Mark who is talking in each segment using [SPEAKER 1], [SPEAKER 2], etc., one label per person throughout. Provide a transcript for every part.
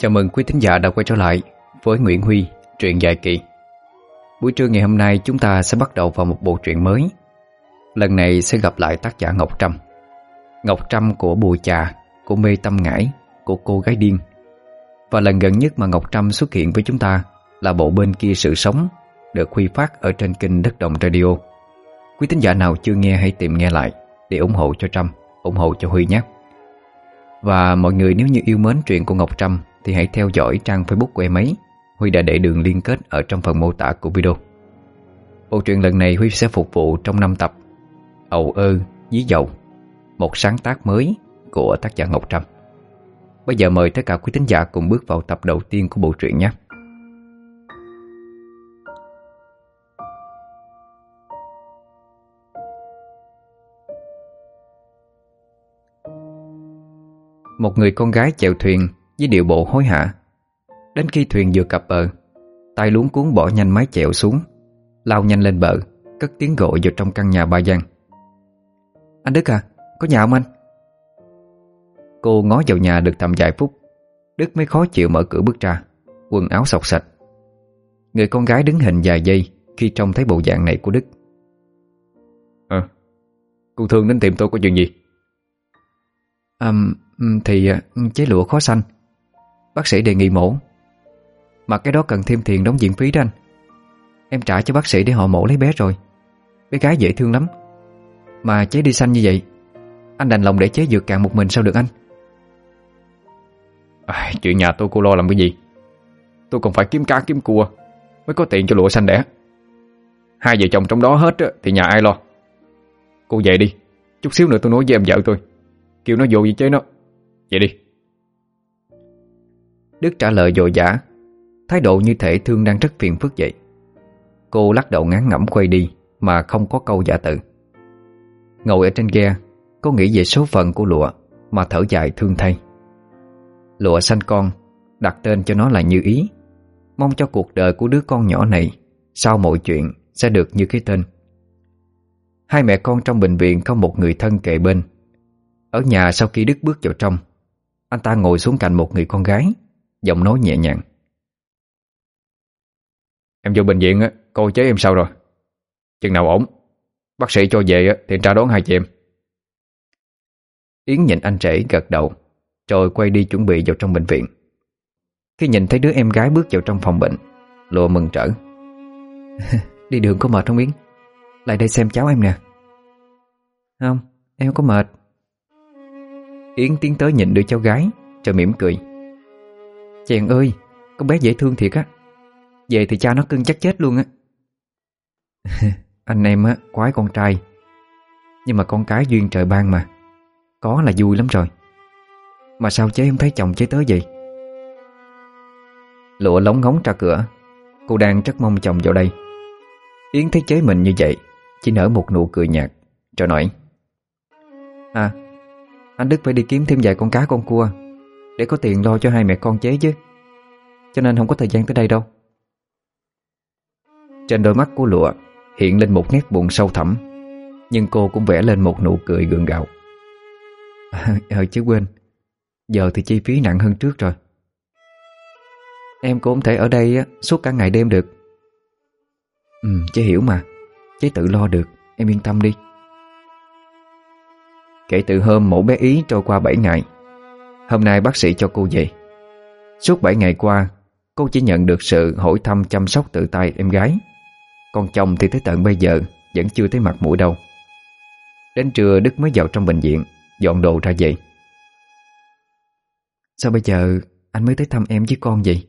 [SPEAKER 1] Chào mừng quý thính giả đã quay trở lại với Nguyễn Huy, truyện dài kỳ. Buổi trưa ngày hôm nay chúng ta sẽ bắt đầu vào một bộ truyện mới. Lần này sẽ gặp lại tác giả Ngọc Trâm. Ngọc Trâm của Bùi Trà, của Mê Tâm Ngải, của Cô Gái Điên. Và lần gần nhất mà Ngọc Trâm xuất hiện với chúng ta là bộ bên kia sự sống được Huy phát ở trên kênh Đất Đồng Radio. Quý thính giả nào chưa nghe hãy tìm nghe lại để ủng hộ cho Trâm, ủng hộ cho Huy nhé. Và mọi người nếu như yêu mến truyện của Ngọc Trâm thì hãy theo dõi trang Facebook của em ấy. Huy đã để đường liên kết ở trong phần mô tả của video. Bộ truyện lần này Huy sẽ phục vụ trong 5 tập. Âu ơ, dí dầu Một sáng tác mới của tác giả Ngọc Trâm. Bây giờ mời tất cả quý thính giả cùng bước vào tập đầu tiên của bộ truyện nhé. Một người con gái chèo thuyền với điệu bộ hối hả. Đến khi thuyền vừa cập bờ tay luống cuốn bỏ nhanh mái chèo xuống Lao nhanh lên bờ Cất tiếng gọi vào trong căn nhà ba gian. Anh Đức à Có nhà không anh? Cô ngó vào nhà được tầm vài phút Đức mới khó chịu mở cửa bước ra Quần áo sọc sạch Người con gái đứng hình vài giây Khi trông thấy bộ dạng này của Đức. Ờ Cô Thương đến tìm tôi có chuyện gì? À, thì chế lụa khó xanh Bác sĩ đề nghị mổ. Mà cái đó cần thêm tiền đóng viện phí đó anh. Em trả cho bác sĩ để họ mổ lấy bé rồi. Bé gái dễ thương lắm. Mà chế đi xanh như vậy Anh đành lòng để chế dược cạn một mình sao được anh? À, Chuyện nhà tôi cô lo làm cái gì? Tôi còn phải kiếm cá kiếm cua Mới có tiền cho lụa xanh đẻ. Hai vợ chồng trong đó hết Thì nhà ai lo? Cô về đi Chút xíu nữa tôi nói với em vợ tôi. Kêu nó vô với chế nó. Vậy đi. Đức trả lời dội dã, Thái độ như thể thương đang rất phiền phức vậy. Cô lắc đầu ngán ngẩm quay đi, Mà không có câu giả tự Ngồi ở trên ghe, Cô nghĩ về số phận của lụa, Mà thở dài thương thay. Lụa sanh con, Đặt tên cho nó là Như Ý. Mong cho cuộc đời của đứa con nhỏ này, Sau mọi chuyện, sẽ được như cái tên. Hai mẹ con trong bệnh viện Có một người thân kề bên. Ở nhà sau khi Đức bước vào trong, Anh ta ngồi xuống cạnh một người con gái. Giọng nói nhẹ nhàng. Em vô bệnh viện Coi chế em sao rồi. Chừng nào ổn Bác sĩ cho về thì tra đón hai chị em. Yến nhìn anh trễ gật đầu Rồi quay đi chuẩn bị vào trong bệnh viện. Khi nhìn thấy đứa em gái bước vào trong phòng bệnh Lụa mừng trở. Đi đường có mệt không Yến? Lại đây xem cháu em nè. Không, em có mệt. Yến tiến tới nhìn đứa cháu gái Rồi mỉm cười. Chèn ơi, con bé dễ thương thiệt á. Về thì cha nó cưng chắc chết luôn á. Anh em á, quái con trai. Nhưng mà con cái duyên trời ban mà. Có là vui lắm rồi. Mà sao chế không thấy chồng chế tới vậy? Lụa lóng ngóng ra cửa. Cô đang rất mong chồng vào đây. Yến thấy chế mình như vậy Chỉ nở một nụ cười nhạt Rồi nói. À Anh Đức phải đi kiếm thêm vài con cá con cua. Để có tiền lo cho hai mẹ con chế chứ. Cho nên không có thời gian tới đây đâu. Trên đôi mắt của lụa Hiện lên một nét buồn sâu thẳm Nhưng cô cũng vẽ lên một nụ cười gượng gạo. Ờ chứ quên Giờ thì chi phí nặng hơn trước rồi. Em cũng không thể ở đây á, suốt cả ngày đêm được. Ừ, chế hiểu mà Chế tự lo được, em yên tâm đi. Kể từ hôm mẫu bé Ý trôi qua 7 ngày Hôm nay bác sĩ cho cô về. Suốt 7 ngày qua Cô chỉ nhận được sự hỏi thăm chăm sóc tự tay em gái. Còn chồng thì tới tận bây giờ Vẫn chưa thấy mặt mũi đâu. Đến trưa Đức mới vào trong bệnh viện Dọn đồ ra về. Sao bây giờ Anh mới tới thăm em với con vậy?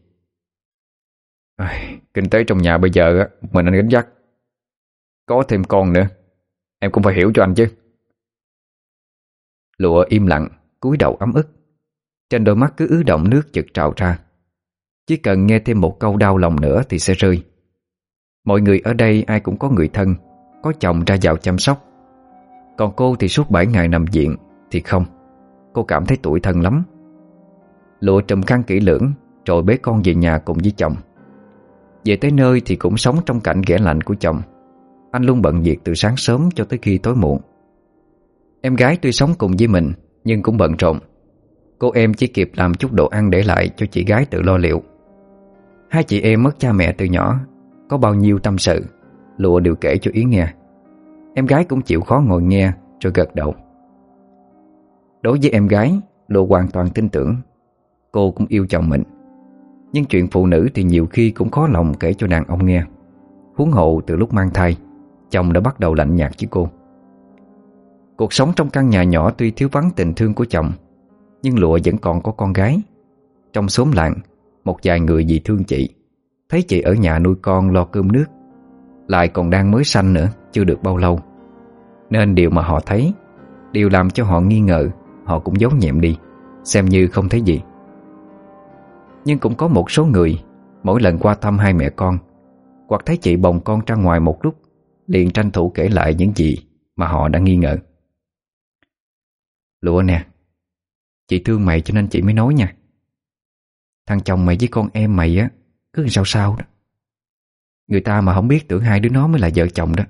[SPEAKER 1] À, Kinh tế trong nhà bây giờ Mình anh gánh dắt Có thêm con nữa Em cũng phải hiểu cho anh chứ. Lụa im lặng cúi đầu ấm ức. Trên đôi mắt cứ ứ động nước chực trào ra. Chỉ cần nghe thêm một câu đau lòng nữa Thì sẽ rơi. Mọi người ở đây ai cũng có người thân, Có chồng ra vào chăm sóc. Còn cô thì suốt 7 ngày nằm viện Thì không. Cô cảm thấy tuổi thân lắm. Lụa trùm khăn kỹ lưỡng, Rồi bế con về nhà cùng với chồng. Về tới nơi thì cũng sống trong cảnh ghẻ lạnh của chồng. Anh luôn bận việc từ sáng sớm cho tới khi tối muộn. Em gái tuy sống cùng với mình, Nhưng cũng bận rộn. Cô em chỉ kịp làm chút đồ ăn để lại cho chị gái tự lo liệu. Hai chị em mất cha mẹ từ nhỏ, Có bao nhiêu tâm sự, Lụa đều kể cho Yến nghe. Em gái cũng chịu khó ngồi nghe Rồi gật đầu. Đối với em gái, Lụa hoàn toàn tin tưởng. Cô cũng yêu chồng mình. Nhưng chuyện phụ nữ thì nhiều khi cũng khó lòng kể cho đàn ông nghe. Huống hộ từ lúc mang thai, Chồng đã bắt đầu lạnh nhạt với cô. Cuộc sống trong căn nhà nhỏ tuy thiếu vắng tình thương của chồng nhưng Lụa vẫn còn có con gái. Trong xóm làng, Một vài người vì thương chị, Thấy chị ở nhà nuôi con lo cơm nước, Lại còn đang mới sanh nữa, Chưa được bao lâu. Nên điều mà họ thấy, Điều làm cho họ nghi ngờ, Họ cũng giấu nhẹm đi, Xem như không thấy gì. Nhưng cũng có một số người, Mỗi lần qua thăm hai mẹ con, Hoặc thấy chị bồng con ra ngoài một lúc, Liền tranh thủ kể lại những gì Mà họ đã nghi ngờ. Lụa nè Chị thương mày cho nên chị mới nói nha. Thằng chồng mày với con em mày á Cứ sao sao đó. Người ta mà không biết tưởng hai đứa nó mới là vợ chồng đó.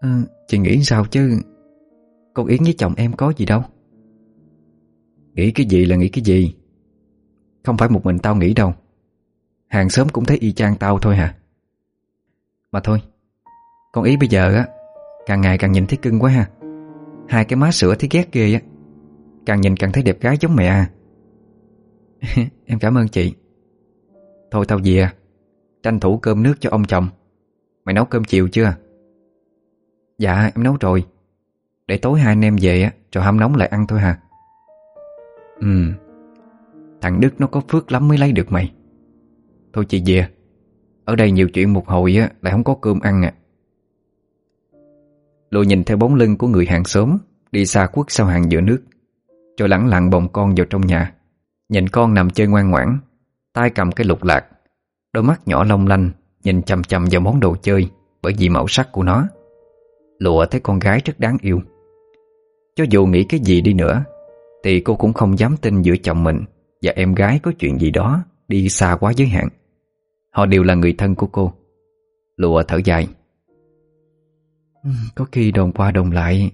[SPEAKER 1] À, Chị nghĩ sao chứ? Con Yến với chồng em có gì đâu. Nghĩ cái gì là nghĩ cái gì. Không phải một mình tao nghĩ đâu. Hàng xóm cũng thấy y chang tao thôi hả? Mà thôi Con Ý bây giờ á Càng ngày càng nhìn thấy cưng quá ha. Hai cái má sữa thấy ghét ghê á. Càng nhìn càng thấy đẹp gái giống mẹ à. Em cảm ơn chị. Thôi tao về, Tranh thủ cơm nước cho ông chồng. Mày nấu cơm chiều chưa? Dạ em nấu rồi. Để tối hai anh em về á Rồi hâm nóng lại ăn thôi hả Ừ Thằng Đức nó có phước lắm mới lấy được mày. Thôi chị về. Ở đây nhiều chuyện một hồi á, Lại không có cơm ăn à. Lùi nhìn theo bóng lưng của người hàng xóm, Đi xa quất sau hàng giữa nước. Rồi lẳng lặng bồng con vào trong nhà. Nhìn con nằm chơi ngoan ngoãn, tay cầm cái lục lạc, Đôi mắt nhỏ long lanh, Nhìn chầm chầm vào món đồ chơi Bởi vì màu sắc của nó. Lụa thấy con gái rất đáng yêu. Cho dù nghĩ cái gì đi nữa, Thì cô cũng không dám tin giữa chồng mình Và em gái có chuyện gì đó Đi xa quá giới hạn. Họ đều là người thân của cô. Lụa thở dài. Ừ, có khi đồn qua đồn lại,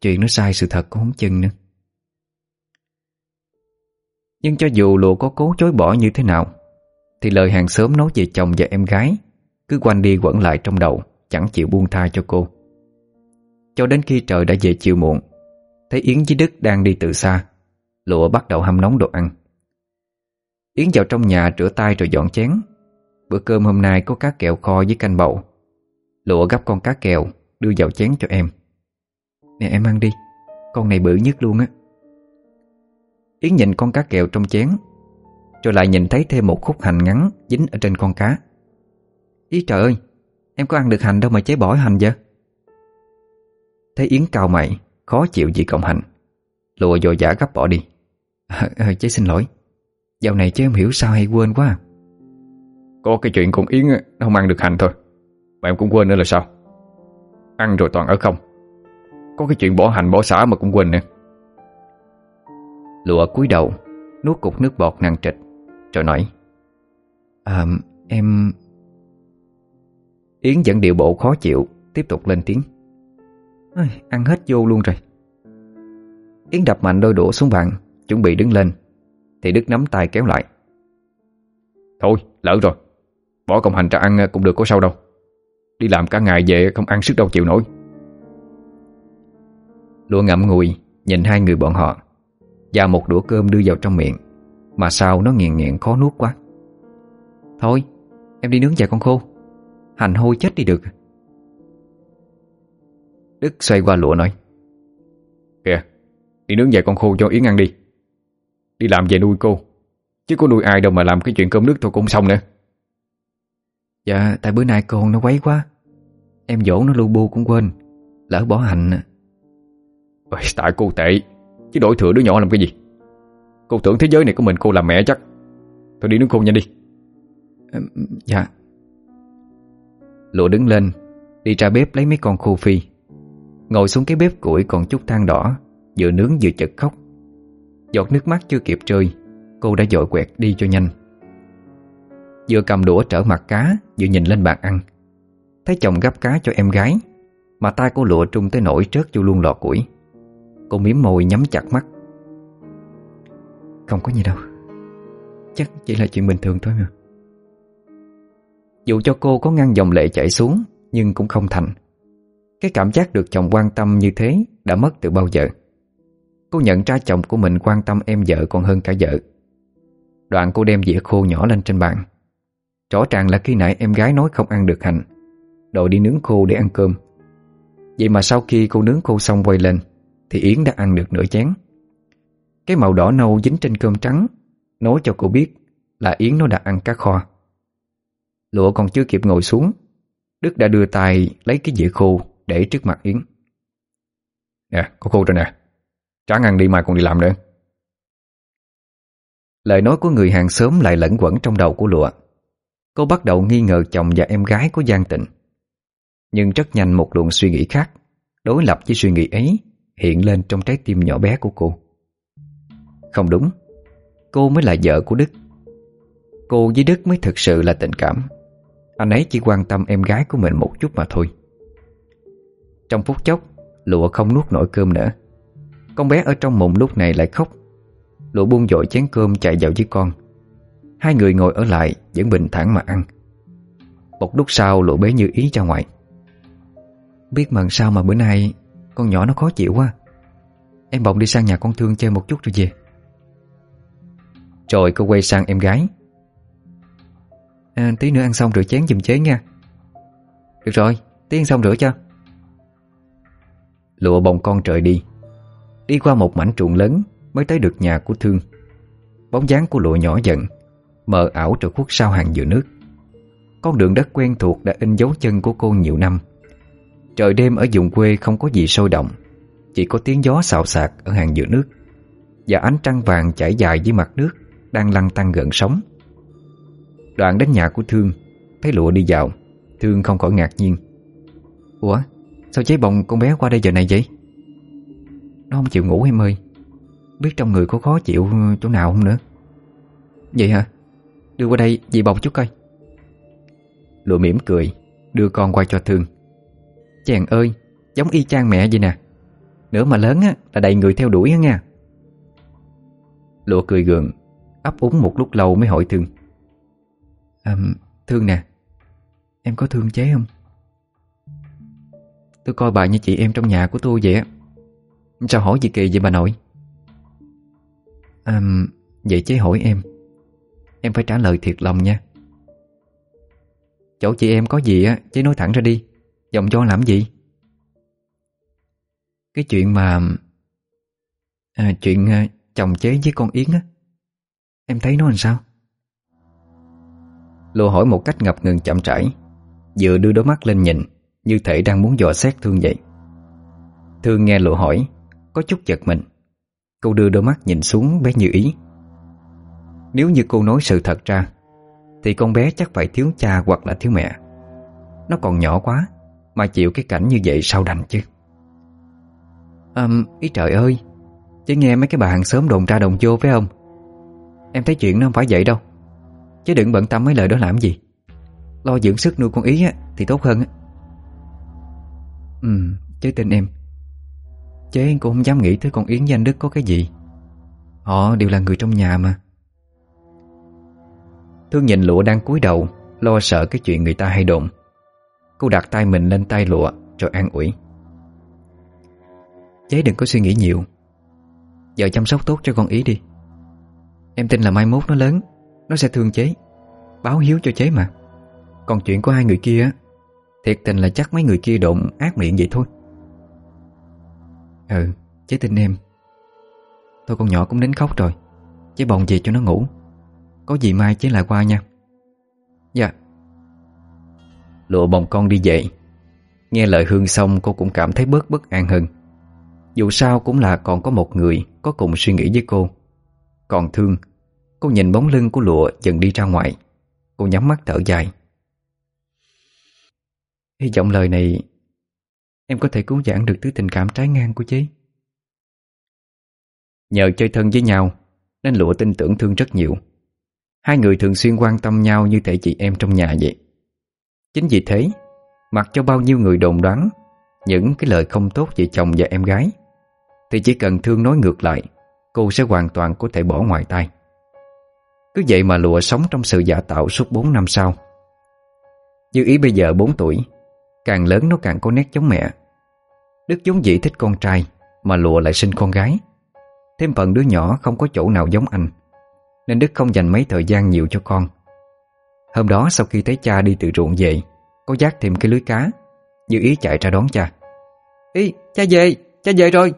[SPEAKER 1] Chuyện nó sai sự thật cũng không chừng nữa. Nhưng cho dù lụa có cố chối bỏ như thế nào, Thì lời hàng xóm nói về chồng và em gái Cứ quanh đi quẩn lại trong đầu, Chẳng chịu buông tha cho cô. Cho đến khi trời đã về chiều muộn, Thấy Yến với Đức đang đi từ xa, Lụa bắt đầu hâm nóng đồ ăn. Yến vào trong nhà rửa tay rồi dọn chén. Bữa cơm hôm nay có cá kẹo kho với canh bầu. Lụa gấp con cá kèo, Đưa vào chén cho em. Nè, em ăn đi. Con này bự nhất luôn á. Yến nhìn con cá kèo trong chén Rồi lại nhìn thấy thêm một khúc hành ngắn Dính ở trên con cá. Ý trời ơi Em có ăn được hành đâu mà chế bỏ hành vậy? Thấy Yến cao mày Khó chịu gì cộng hành. Lùa dồi giả gấp bỏ đi. À, à, Chế xin lỗi. Dạo này chế em hiểu sao hay quên quá à.
[SPEAKER 2] Có cái chuyện con Yến Nó không ăn được hành thôi. Mà em cũng quên nữa là sao? Ăn rồi toàn ở không. Có cái chuyện bỏ hành bỏ xả mà cũng quên nữa.
[SPEAKER 1] Lụa cúi đầu, Nuốt cục nước bọt nặng trịch, Rồi nói À em Yến vẫn điệu bộ khó chịu, Tiếp tục lên tiếng Ăn hết vô luôn rồi. Yến đập mạnh đôi đũa xuống bàn, Chuẩn bị đứng lên, Thì Đức nắm tay kéo lại,
[SPEAKER 2] Thôi, lỡ rồi, Bỏ công hành ra ăn cũng được có sao đâu, Đi làm cả ngày về không ăn sức đâu chịu nổi.
[SPEAKER 1] Lụa ngậm ngùi, Nhìn hai người bọn họ và một đũa cơm đưa vào trong miệng Mà sao nó nghiền nghiện khó nuốt quá. Thôi em đi nướng vài con khô. Hành hôi chết đi được. Đức xoay qua lụa nói
[SPEAKER 2] Kìa Đi nướng vài con khô cho Yến ăn đi. Đi làm về nuôi cô Chứ có nuôi ai đâu mà làm cái chuyện cơm nước thôi cũng xong nữa.
[SPEAKER 1] Dạ tại bữa nay con nó quấy quá. Em dỗ nó lu bu cũng quên Lỡ bỏ hành.
[SPEAKER 2] Ôi, Tại cô tệ Chứ đổi thừa đứa nhỏ làm cái gì? Cô tưởng thế giới này của mình cô làm mẹ chắc. Thôi đi nướng khô nhanh đi.
[SPEAKER 1] Dạ. Lụa đứng lên Đi ra bếp lấy mấy con khô phi. Ngồi xuống cái bếp củi còn chút than đỏ Vừa nướng vừa chật khóc. Giọt nước mắt chưa kịp rơi Cô đã dội quẹt đi cho nhanh. Vừa cầm đũa trở mặt cá Vừa nhìn lên bàn ăn. Thấy chồng gắp cá cho em gái Mà tay cô lụa trung tới nổi trớt vô luôn lò củi Cô miếm môi nhắm chặt mắt. Không có gì đâu. Chắc chỉ là chuyện bình thường thôi mà. Dù cho cô có ngăn dòng lệ chảy xuống, Nhưng cũng không thành. Cái cảm giác được chồng quan tâm như thế Đã mất từ bao giờ. Cô nhận ra chồng của mình quan tâm em vợ còn hơn cả vợ. Đoạn cô đem dĩa khô nhỏ lên trên bàn. Rõ ràng là khi nãy em gái nói không ăn được hành. Đội đi nướng khô để ăn cơm. Vậy mà sau khi cô nướng khô xong quay lên thì Yến đã ăn được nửa chén. Cái màu đỏ nâu dính trên cơm trắng, Nói cho cô biết Là Yến nó đã ăn cá kho. Lụa còn chưa kịp ngồi xuống, Đức đã đưa tay lấy cái dĩa khô Để trước mặt Yến.
[SPEAKER 2] Nè, có khô rồi nè. Tráng ăn đi mai còn đi làm nữa.
[SPEAKER 1] Lời nói của người hàng xóm lại lẫn quẩn trong đầu của Lụa. Cô bắt đầu nghi ngờ chồng và em gái của Giang Tịnh. Nhưng rất nhanh một luồng suy nghĩ khác, Đối lập với suy nghĩ ấy. Hiện lên trong trái tim nhỏ bé của cô. Không đúng, Cô mới là vợ của Đức. Cô với Đức mới thực sự là tình cảm. Anh ấy chỉ quan tâm em gái của mình một chút mà thôi. Trong phút chốc, Lụa không nuốt nổi cơm nữa. Con bé ở trong mụn lúc này lại khóc. Lụa buông dội chén cơm chạy vào với con. Hai người ngồi ở lại, Vẫn bình thản mà ăn. Một lúc sau, lụa bế như ý ra ngoài. Biết mần sao mà bữa nay con nhỏ nó khó chịu quá. Em bỗng đi sang nhà con Thương chơi một chút rồi về. Rồi cô quay sang em gái. À, Tí nữa ăn xong rửa chén dùm chế nha. Được rồi, tí ăn xong rửa cho. Lụa bồng con trời đi. Đi qua một mảnh ruộng lớn Mới tới được nhà của Thương. Bóng dáng của lụa nhỏ dần Mờ ảo rồi khuất sau hàng dừa nước. Con đường đất quen thuộc đã in dấu chân của cô nhiều năm. Trời đêm ở vùng quê không có gì sôi động, Chỉ có tiếng gió xào xạc ở hàng giữa nước, Và ánh trăng vàng chảy dài dưới mặt nước Đang lăn tăng gần sóng. Đoạn đến nhà của Thương, Thấy lụa đi vào, Thương không khỏi ngạc nhiên. Ủa, sao cháy bồng con bé qua đây giờ này vậy? Nó không chịu ngủ em ơi, Biết trong người có khó chịu chỗ nào không nữa. Vậy hả? Đưa qua đây dì bọc chút coi. Lụa mỉm cười, Đưa con qua cho Thương. Chàng ơi Giống y chang mẹ vậy nè. Nữa mà lớn á là đầy người theo đuổi á nha. Lụa cười gượng ấp úng một lúc lâu mới hỏi Thương. À, Thương nè Em có thương chế không? Tôi coi bà như chị em trong nhà của tôi vậy á. Sao hỏi gì kỳ vậy bà nội? À, Vậy chế hỏi em. Em phải trả lời thiệt lòng nha. Chỗ chị em có gì á Chế nói thẳng ra đi. Giọng cho làm gì? Cái chuyện mà à, Chuyện à, chồng chế với con Yến á Em thấy nó làm sao? Lô hỏi một cách ngập ngừng chậm rãi Vừa đưa đôi mắt lên nhìn Như thể đang muốn dò xét Thương vậy. Thương nghe lộ hỏi Có chút giật mình. Cô đưa đôi mắt nhìn xuống bé như ý. Nếu như cô nói sự thật ra Thì con bé chắc phải thiếu cha hoặc là thiếu mẹ. Nó còn nhỏ quá. Mà chịu cái cảnh như vậy sao đành chứ? À, Ý trời ơi Chứ nghe mấy cái bà hàng xóm đồn ra đồng vô phải không? Em thấy chuyện nó không phải vậy đâu Chứ đừng bận tâm mấy lời đó làm gì. Lo dưỡng sức nuôi con ý á, thì tốt hơn á. Ừ, chứ tin em Chế cũng không dám nghĩ tới con Yến với anh Đức có cái gì. Họ đều là người trong nhà mà. Thương nhìn lụa đang cúi đầu Lo sợ cái chuyện người ta hay đồn Cô đặt tay mình lên tay lụa, Rồi an ủi. Chế đừng có suy nghĩ nhiều. Giờ chăm sóc tốt cho con ý đi. Em tin là mai mốt nó lớn, Nó sẽ thương chế Báo hiếu cho chế mà. Còn chuyện của hai người kia Thiệt tình là chắc mấy người kia đụng ác miệng vậy thôi. Ừ Chế tin em. Thôi con nhỏ cũng đến khóc rồi Chế bồng về cho nó ngủ. Có gì mai chế lại qua nha. Lụa bồng con đi dậy Nghe lời Hương xong, cô cũng cảm thấy bớt bất an hơn. Dù sao cũng là còn có một người Có cùng suy nghĩ với cô. Còn Thương, Cô nhìn bóng lưng của lụa dần đi ra ngoài. Cô nhắm mắt thở dài. Hy vọng lời này, Em có thể cứu giãn được thứ tình cảm trái ngang của chế Nhờ chơi thân với nhau, Nên lụa tin tưởng thương rất nhiều. Hai người thường xuyên quan tâm nhau Như thể chị em trong nhà vậy. Chính vì thế, Mặc cho bao nhiêu người đồn đoán, Những cái lời không tốt về chồng và em gái, Thì chỉ cần thương nói ngược lại, Cô sẽ hoàn toàn có thể bỏ ngoài tay. Cứ vậy mà lụa sống trong sự giả tạo suốt 4 năm sau. Như ý bây giờ 4 tuổi, Càng lớn nó càng có nét giống mẹ. Đức giống dĩ thích con trai Mà lụa lại sinh con gái. Thêm phần đứa nhỏ không có chỗ nào giống anh, Nên Đức không dành mấy thời gian nhiều cho con. Hôm đó sau khi thấy cha đi từ ruộng về Có dắt thêm cái lưới cá. Như ý chạy ra đón cha. Ý, cha về, cha về rồi.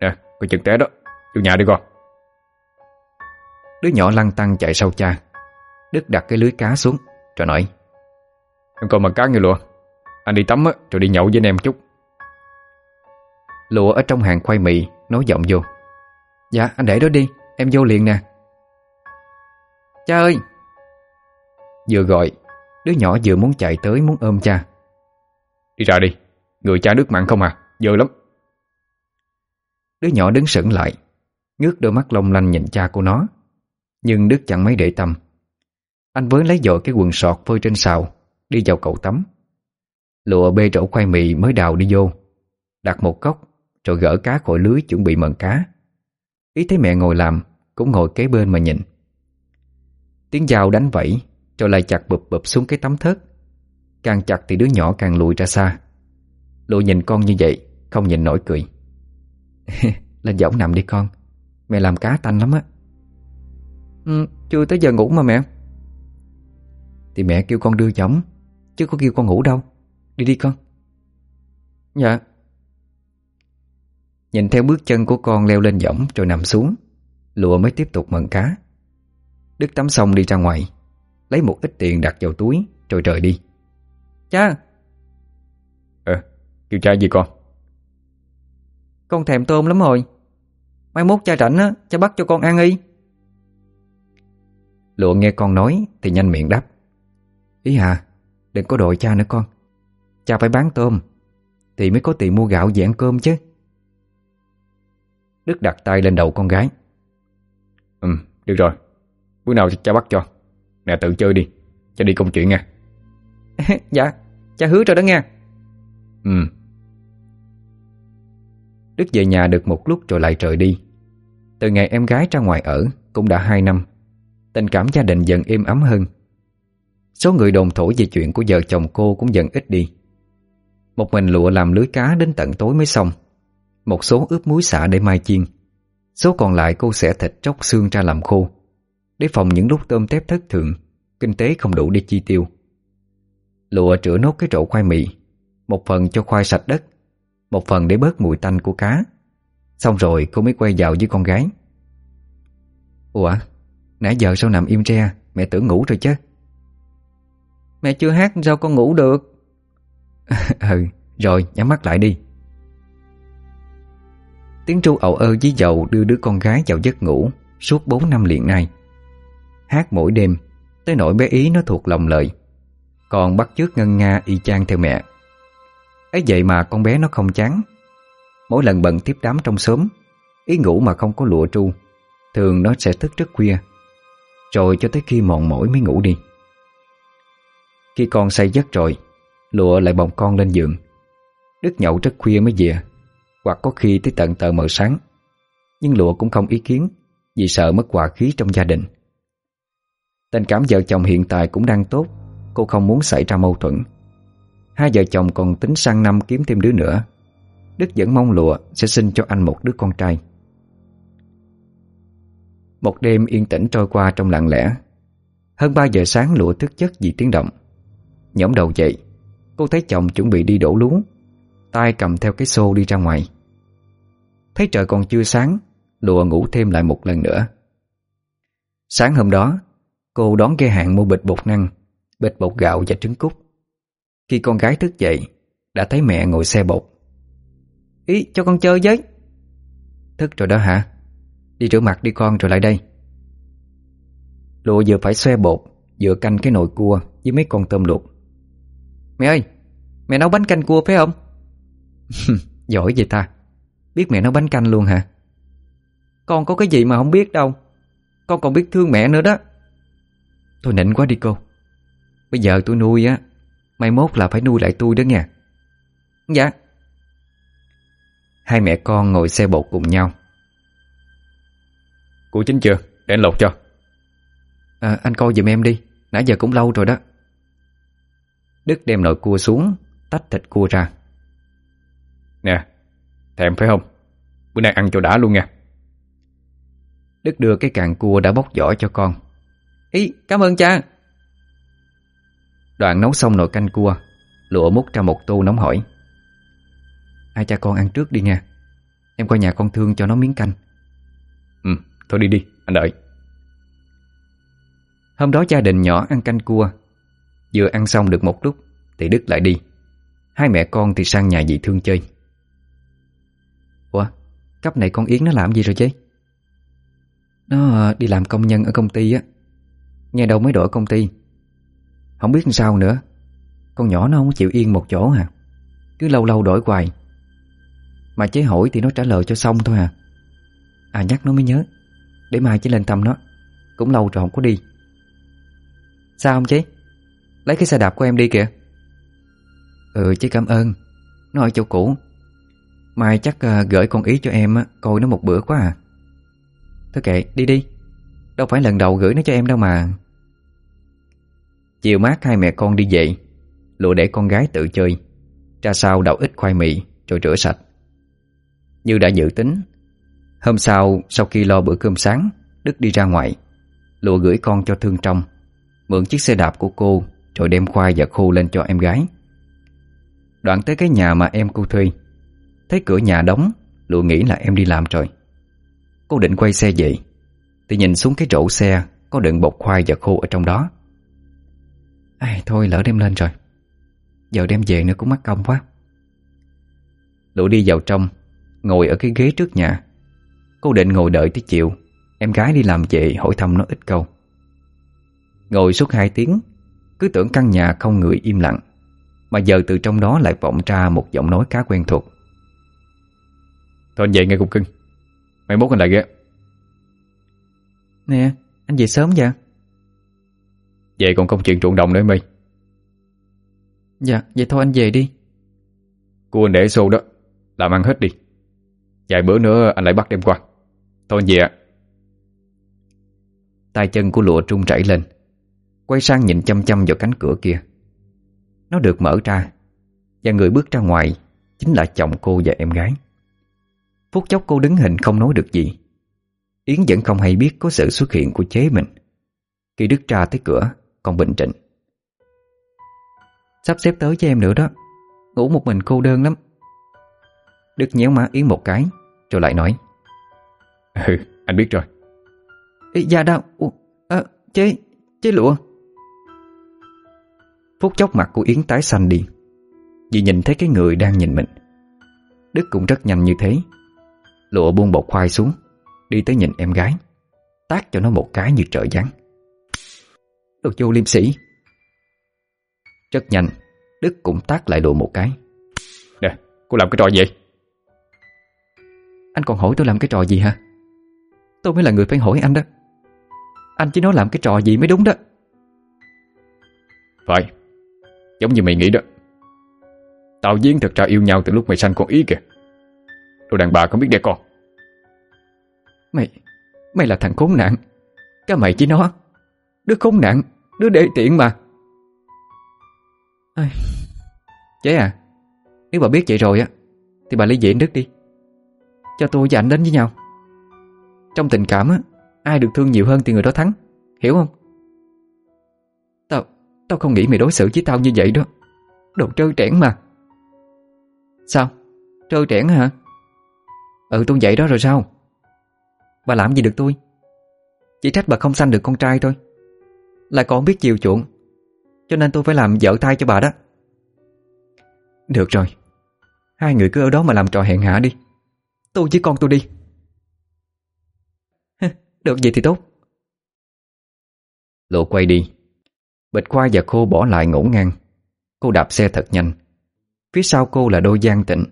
[SPEAKER 2] Nè, coi chừng té đó. Vô nhà đi con.
[SPEAKER 1] Đứa nhỏ lăn tăng chạy sau cha. Đức đặt cái lưới cá xuống. Rồi nói
[SPEAKER 2] Em còn mà cá như lụa. Anh đi tắm á, rồi đi nhậu với anh em chút.
[SPEAKER 1] Lụa ở trong hàng khoai mì Nói giọng vô. Dạ anh để đó đi. Em vô liền nè. Cha ơi Vừa gọi Đứa nhỏ vừa muốn chạy tới muốn ôm cha.
[SPEAKER 2] Đi ra đi Người cha nước mặn không à Dơ lắm.
[SPEAKER 1] Đứa nhỏ đứng sững lại Ngước đôi mắt long lanh nhìn cha của nó. Nhưng Đức chẳng mấy để tâm. Anh với lấy dội cái quần sọt phơi trên xào Đi vào cậu tắm. Lụa bê rổ khoai mì mới đào đi vô. Đặt một cốc Rồi gỡ cá khỏi lưới chuẩn bị mần cá. Ý thấy mẹ ngồi làm Cũng ngồi kế bên mà nhìn. Tiếng dao đánh vẫy rồi lại chặt bụp bụp xuống cái tấm thớt. Càng chặt thì đứa nhỏ càng lùi ra xa. Lụa nhìn con như vậy Không nhìn nổi cười. Lên võng nằm đi con. Mẹ làm cá tanh lắm á. Ừ, Chưa tới giờ ngủ mà mẹ. Thì mẹ kêu con đưa võng Chứ có kêu con ngủ đâu. Đi đi con. Dạ. Nhìn theo bước chân của con leo lên võng rồi nằm xuống Lụa mới tiếp tục mần cá. Đức tắm xong đi ra ngoài. Lấy một ít tiền đặt vào túi Rồi rời đi. Cha!
[SPEAKER 2] Ờ, kêu cha gì con?
[SPEAKER 1] Con thèm tôm lắm rồi Mai mốt cha rảnh á Cha bắt cho con ăn y Lụa nghe con nói Thì nhanh miệng đáp. Ý hà Đừng có đội cha nữa con. Cha phải bán tôm Thì mới có tiền mua gạo về ăn cơm chứ. Đức đặt tay lên đầu con gái.
[SPEAKER 2] Ừ, được rồi. Bữa nào cha bắt cho Nè tự chơi đi. Cha đi công chuyện nha.
[SPEAKER 1] Dạ, cha hứa rồi đó nha.
[SPEAKER 2] Ừ.
[SPEAKER 1] Đức về nhà được một lúc rồi lại trời đi. Từ ngày em gái ra ngoài ở Cũng đã hai năm. Tình cảm gia đình dần êm ấm hơn. Số người đồn thổi về chuyện của vợ chồng cô Cũng dần ít đi. Một mình lụa làm lưới cá đến tận tối mới xong. Một số ướp muối xả để mai chiên. Số còn lại cô sẽ thịt tróc xương ra làm khô Để phòng những lúc tôm tép thất thường Kinh tế không đủ để chi tiêu. Lụa rửa nốt cái rổ khoai mì Một phần cho khoai sạch đất Một phần để bớt mùi tanh của cá. Xong rồi cô mới quay vào với con gái. Ủa Nãy giờ sao nằm im re Mẹ tưởng ngủ rồi chứ. Mẹ chưa hát sao con ngủ được? Ừ Rồi nhắm mắt lại đi. Tiếng tru ậu ơ với dầu đưa đứa con gái vào giấc ngủ Suốt 4 năm liền nay Hát mỗi đêm, Tới nỗi bé ý nó thuộc lòng lời. Còn bắt chước ngân nga y chang theo mẹ. Ấy vậy mà con bé nó không chán. Mỗi lần bận tiếp đám trong xóm, Ý ngủ mà không có lụa tru, Thường nó sẽ thức rất khuya. Rồi cho tới khi mòn mỏi mới ngủ đi. Khi con say giấc rồi, Lụa lại bồng con lên giường. Đức nhậu rất khuya mới về, Hoặc có khi tới tận tờ mờ sáng. Nhưng Lụa cũng không ý kiến, Vì sợ mất hòa khí trong gia đình. Tình cảm vợ chồng hiện tại cũng đang tốt, Cô không muốn xảy ra mâu thuẫn. Hai vợ chồng còn tính sang năm kiếm thêm đứa nữa. Đức vẫn mong lụa sẽ sinh cho anh một đứa con trai. Một đêm yên tĩnh trôi qua trong lặng lẽ. Hơn 3 giờ sáng lụa thức giấc vì tiếng động. Nhõm đầu dậy, Cô thấy chồng chuẩn bị đi đổ lúa tay cầm theo cái xô đi ra ngoài. Thấy trời còn chưa sáng, Lụa ngủ thêm lại một lần nữa. Sáng hôm đó Cô đón ghe hàng mua bịch bột năng Bịch bột gạo và trứng cút. Khi con gái thức dậy, Đã thấy mẹ ngồi xe bột. Ý, cho con chơi với. Thức rồi đó hả? Đi rửa mặt đi con rồi lại đây. Lụa vừa phải xoe bột, Vừa canh cái nồi cua Với mấy con tôm luộc. Mẹ ơi, Mẹ nấu bánh canh cua phải không? Giỏi vậy ta. Biết mẹ nấu bánh canh luôn hả? Con có cái gì mà không biết đâu. Con còn biết thương mẹ nữa đó. Tôi nịnh quá đi cô. Bây giờ tôi nuôi á Mai mốt là phải nuôi lại tôi đó nha. Dạ. Hai mẹ con ngồi xe bột cùng nhau.
[SPEAKER 2] Cua chín chưa? Để anh lột cho.
[SPEAKER 1] À, Anh coi giùm em đi. Nãy giờ cũng lâu rồi đó. Đức đem nồi cua xuống Tách thịt cua ra.
[SPEAKER 2] Nè Thèm phải không? Bữa nay ăn cho đã luôn nha.
[SPEAKER 1] Đức đưa cái càng cua đã bóc vỏ cho con Ý cảm ơn cha. Đoạn nấu xong nồi canh cua Lụa múc ra một tô nóng hỏi Hai cha con ăn trước đi nha. Em qua nhà con thương cho nó miếng canh.
[SPEAKER 2] Ừ, thôi đi đi, anh đợi.
[SPEAKER 1] Hôm đó gia đình nhỏ ăn canh cua. Vừa ăn xong được một lúc Thì Đức lại đi. Hai mẹ con thì sang nhà dị thương chơi. Ủa Cấp này con Yến nó làm gì rồi chứ? Nó ờ, đi làm công nhân ở công ty á Nghe đâu mới đổi công ty. Không biết sao nữa. Con nhỏ nó không chịu yên một chỗ hả? Cứ lâu lâu đổi hoài. Mà chế hỏi thì nó trả lời cho xong thôi à. À nhắc nó mới nhớ. Để mai chỉ lên thăm nó. Cũng lâu rồi không có đi. Sao không chế? Lấy cái xe đạp của em đi kìa. Ừ chứ cảm ơn. Nó ở chỗ cũ. Mai chắc ờ, gửi con ý cho em Coi nó một bữa quá à. Thôi kệ, đi đi. Đâu phải lần đầu gửi nó cho em đâu mà. Chiều mát hai mẹ con đi dậy Lụa để con gái tự chơi, Ra sau đậu ít khoai mì Rồi rửa sạch. Như đã dự tính, Hôm sau sau khi lo bữa cơm sáng, Đức đi ra ngoài, Lụa gửi con cho thương trong, Mượn chiếc xe đạp của cô Rồi đem khoai và khô lên cho em gái. Đoạn tới cái nhà mà em cô thuê, Thấy cửa nhà đóng, Lụa nghĩ là em đi làm rồi. Cô định quay xe về thì nhìn xuống cái rổ xe, Có đựng bột khoai và khô ở trong đó. Ai, thôi, lỡ đem lên rồi. Giờ đem về nữa cũng mắc công quá. Lũ đi vào trong, Ngồi ở cái ghế trước nhà. Cô định ngồi đợi tới chiều, Em gái đi làm về hỏi thăm nó ít câu. Ngồi suốt hai tiếng, Cứ tưởng căn nhà không người im lặng, Mà giờ từ trong đó lại vọng ra Một giọng nói khá quen thuộc.
[SPEAKER 2] Thôi, anh về ngay cục cưng. Mày mốt anh lại ghé
[SPEAKER 1] Nè anh về sớm vậy?
[SPEAKER 2] Về còn công chuyện ruộng đồng nữa mày
[SPEAKER 1] Dạ vậy thôi anh về đi.
[SPEAKER 2] Cô anh để xô đó Làm ăn hết đi. Vài bữa nữa anh lại bắt đem qua. Thôi anh về ạ.
[SPEAKER 1] Tay chân của lụa trung chảy lên Quay sang nhìn chăm chăm vào cánh cửa kia. Nó được mở ra Và người bước ra ngoài Chính là chồng cô và em gái. Phút chốc cô đứng hình không nói được gì Yến vẫn không hay biết Có sự xuất hiện của chế mình. Khi Đức ra tới cửa Còn bình tĩnh Sắp xếp tới cho em nữa đó. Ngủ một mình cô đơn lắm. Đức nhéo má Yến một cái Rồi lại nói.
[SPEAKER 2] Ừ anh biết rồi.
[SPEAKER 1] Ê, Dạ đâu à, Chế Chế lụa. Phút chốc mặt của Yến tái xanh đi. Vì nhìn thấy cái người đang nhìn mình. Đức cũng rất nhanh như thế. Lụa buông bột khoai xuống Đi tới nhìn em gái. Tác cho nó một cái như trợ giáng Đồ vô liêm sĩ Rất nhanh Đức cũng tác lại lụa một cái.
[SPEAKER 2] Nè cô làm cái trò gì?
[SPEAKER 1] Anh còn hỏi tôi làm cái trò gì hả? Tôi mới là người phải hỏi anh đó. Anh chỉ nói làm cái trò gì mới đúng đó.
[SPEAKER 2] Phải. Giống như mày nghĩ đó. Tao Giếng thật ra yêu nhau từ lúc mày sanh con ý kìa. Đồ đàn bà không biết đẻ con
[SPEAKER 1] Mày Mày là thằng khốn nạn. Cái mày chỉ nó. Đứa khốn nạn, Đứa đệ tiện mà. Ai... Chế à. Nếu bà biết vậy rồi á, Thì bà ly dị Đức đi. Cho tôi và anh đến với nhau. Trong tình cảm á, Ai được thương nhiều hơn thì người đó thắng. Hiểu không? Tao Tao không nghĩ mày đối xử với tao như vậy đó. Đồ trơ trẽn mà. Sao? Trơ trẽn hả? Ừ tôi vậy đó rồi sao? Bà làm gì được tôi? Chỉ trách bà không sanh được con trai thôi. Lại còn biết chiều chuộng, Cho nên tôi phải làm vợ thai cho bà đó. Được rồi, Hai người cứ ở đó mà làm trò hẹn hả đi. Tôi với con tôi đi. Được gì thì tốt. Lộ quay đi. Bịch khoai và khô bỏ lại ngổn ngang. Cô đạp xe thật nhanh. Phía sau cô là đôi gian tịnh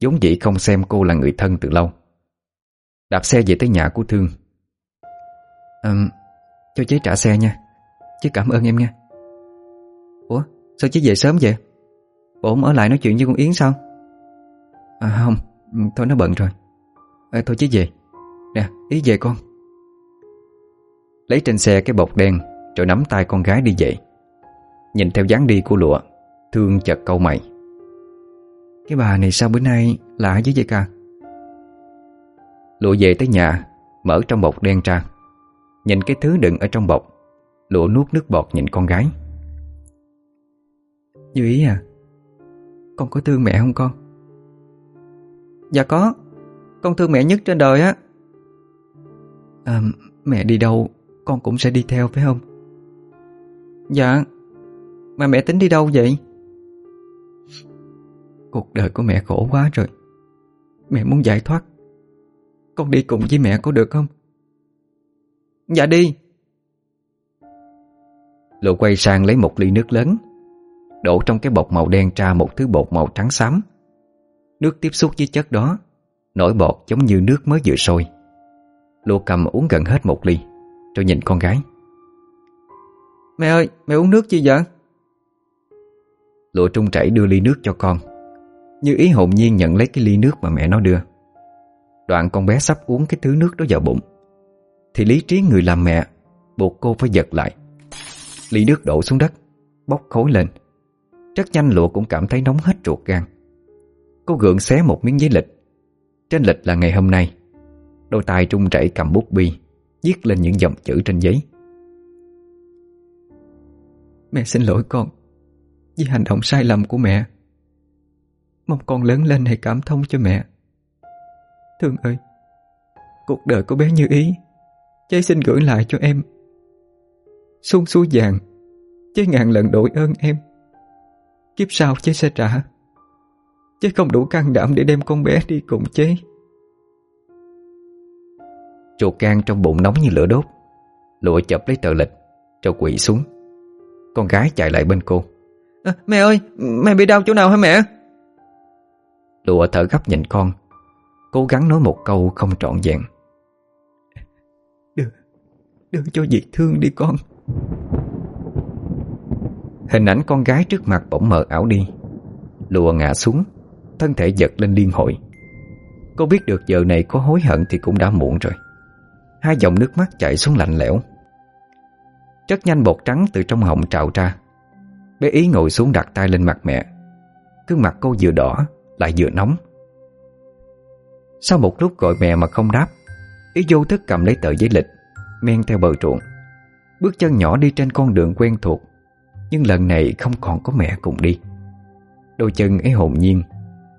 [SPEAKER 1] giống dĩ không xem cô là người thân từ lâu. Đạp xe về tới nhà của Thương. À, Cho chế trả xe nha. Chứ cảm ơn em nha. Ủa sao chế về sớm vậy? Bộ không ở lại nói chuyện với con Yến sao? À không Thôi nó bận rồi. À, Thôi chế về. Nè ý về con. Lấy trên xe cái bọc đen Rồi nắm tay con gái đi dậy Nhìn theo dáng đi của lụa Thương chợt câu mày. Cái bà này sao bữa nay lạ với vậy cả? Lụa về tới nhà Mở trong bọc đen ra. Nhìn cái thứ đựng ở trong bọc Lụa nuốt nước bọt nhìn con gái. Như ý à Con có thương mẹ không con? Dạ có Con thương mẹ nhất trên đời á. À, Mẹ đi đâu Con cũng sẽ đi theo phải không? Dạ Mà mẹ tính đi đâu vậy? Cuộc đời của mẹ khổ quá rồi Mẹ muốn giải thoát. Con đi cùng với mẹ có được không? Dạ đi. Lộ quay sang lấy một ly nước lớn Đổ trong cái bọc màu đen ra một thứ bột màu trắng xám. Nước tiếp xúc với chất đó Nổi bọt giống như nước mới vừa sôi. Lộ cầm uống gần hết một ly Rồi nhìn con gái. Mẹ ơi, mẹ uống nước chi vậy? Lộ trung chảy đưa ly nước cho con. Như ý hồn nhiên nhận lấy cái ly nước mà mẹ nó đưa Đoạn con bé sắp uống cái thứ nước đó vào bụng. Thì lý trí người làm mẹ, Buộc cô phải giật lại. Ly nước đổ xuống đất, Bốc khối lên. Rất nhanh lụa cũng cảm thấy nóng hết ruột gan. Cô gượng xé một miếng giấy lịch. Trên lịch là ngày hôm nay, Đôi tay trung chảy cầm bút bi, Viết lên những dòng chữ trên giấy. Mẹ xin lỗi con, Vì hành động sai lầm của mẹ. Mong con lớn lên hãy cảm thông cho mẹ. Thương ơi Cuộc đời của bé Như Ý Cháy xin gửi lại cho em. Xuân xuôi vàng Chế ngàn lần đổi ơn em. Kiếp sau chế sẽ trả. Chế không đủ can đảm để đem con bé đi cùng chế Chuột gan trong bụng nóng như lửa đốt Lụa chập lấy tờ lịch Rồi quỵ xuống. Con gái chạy lại bên cô. À, Mẹ ơi, mẹ bị đau chỗ nào hả mẹ? Lụa thở gấp nhìn con Cố gắng nói một câu không trọn vẹn. Đưa, đưa cho dì thương đi con. Hình ảnh con gái trước mặt bỗng mờ ảo đi. Lùa ngã xuống Thân thể giật lên liên hồi. Cô biết được giờ này có hối hận thì cũng đã muộn rồi. Hai dòng nước mắt chảy xuống lạnh lẽo. Rất nhanh bột trắng từ trong họng trào ra. Bé Ý ngồi xuống đặt tay lên mặt mẹ. Cương mặt cô vừa đỏ Lại vừa nóng sau một lúc gọi mẹ mà không đáp Ý vô thức cầm lấy tờ giấy lịch, Men theo bờ ruộng. Bước chân nhỏ đi trên con đường quen thuộc, Nhưng lần này không còn có mẹ cùng đi. Đôi chân ấy hồn nhiên,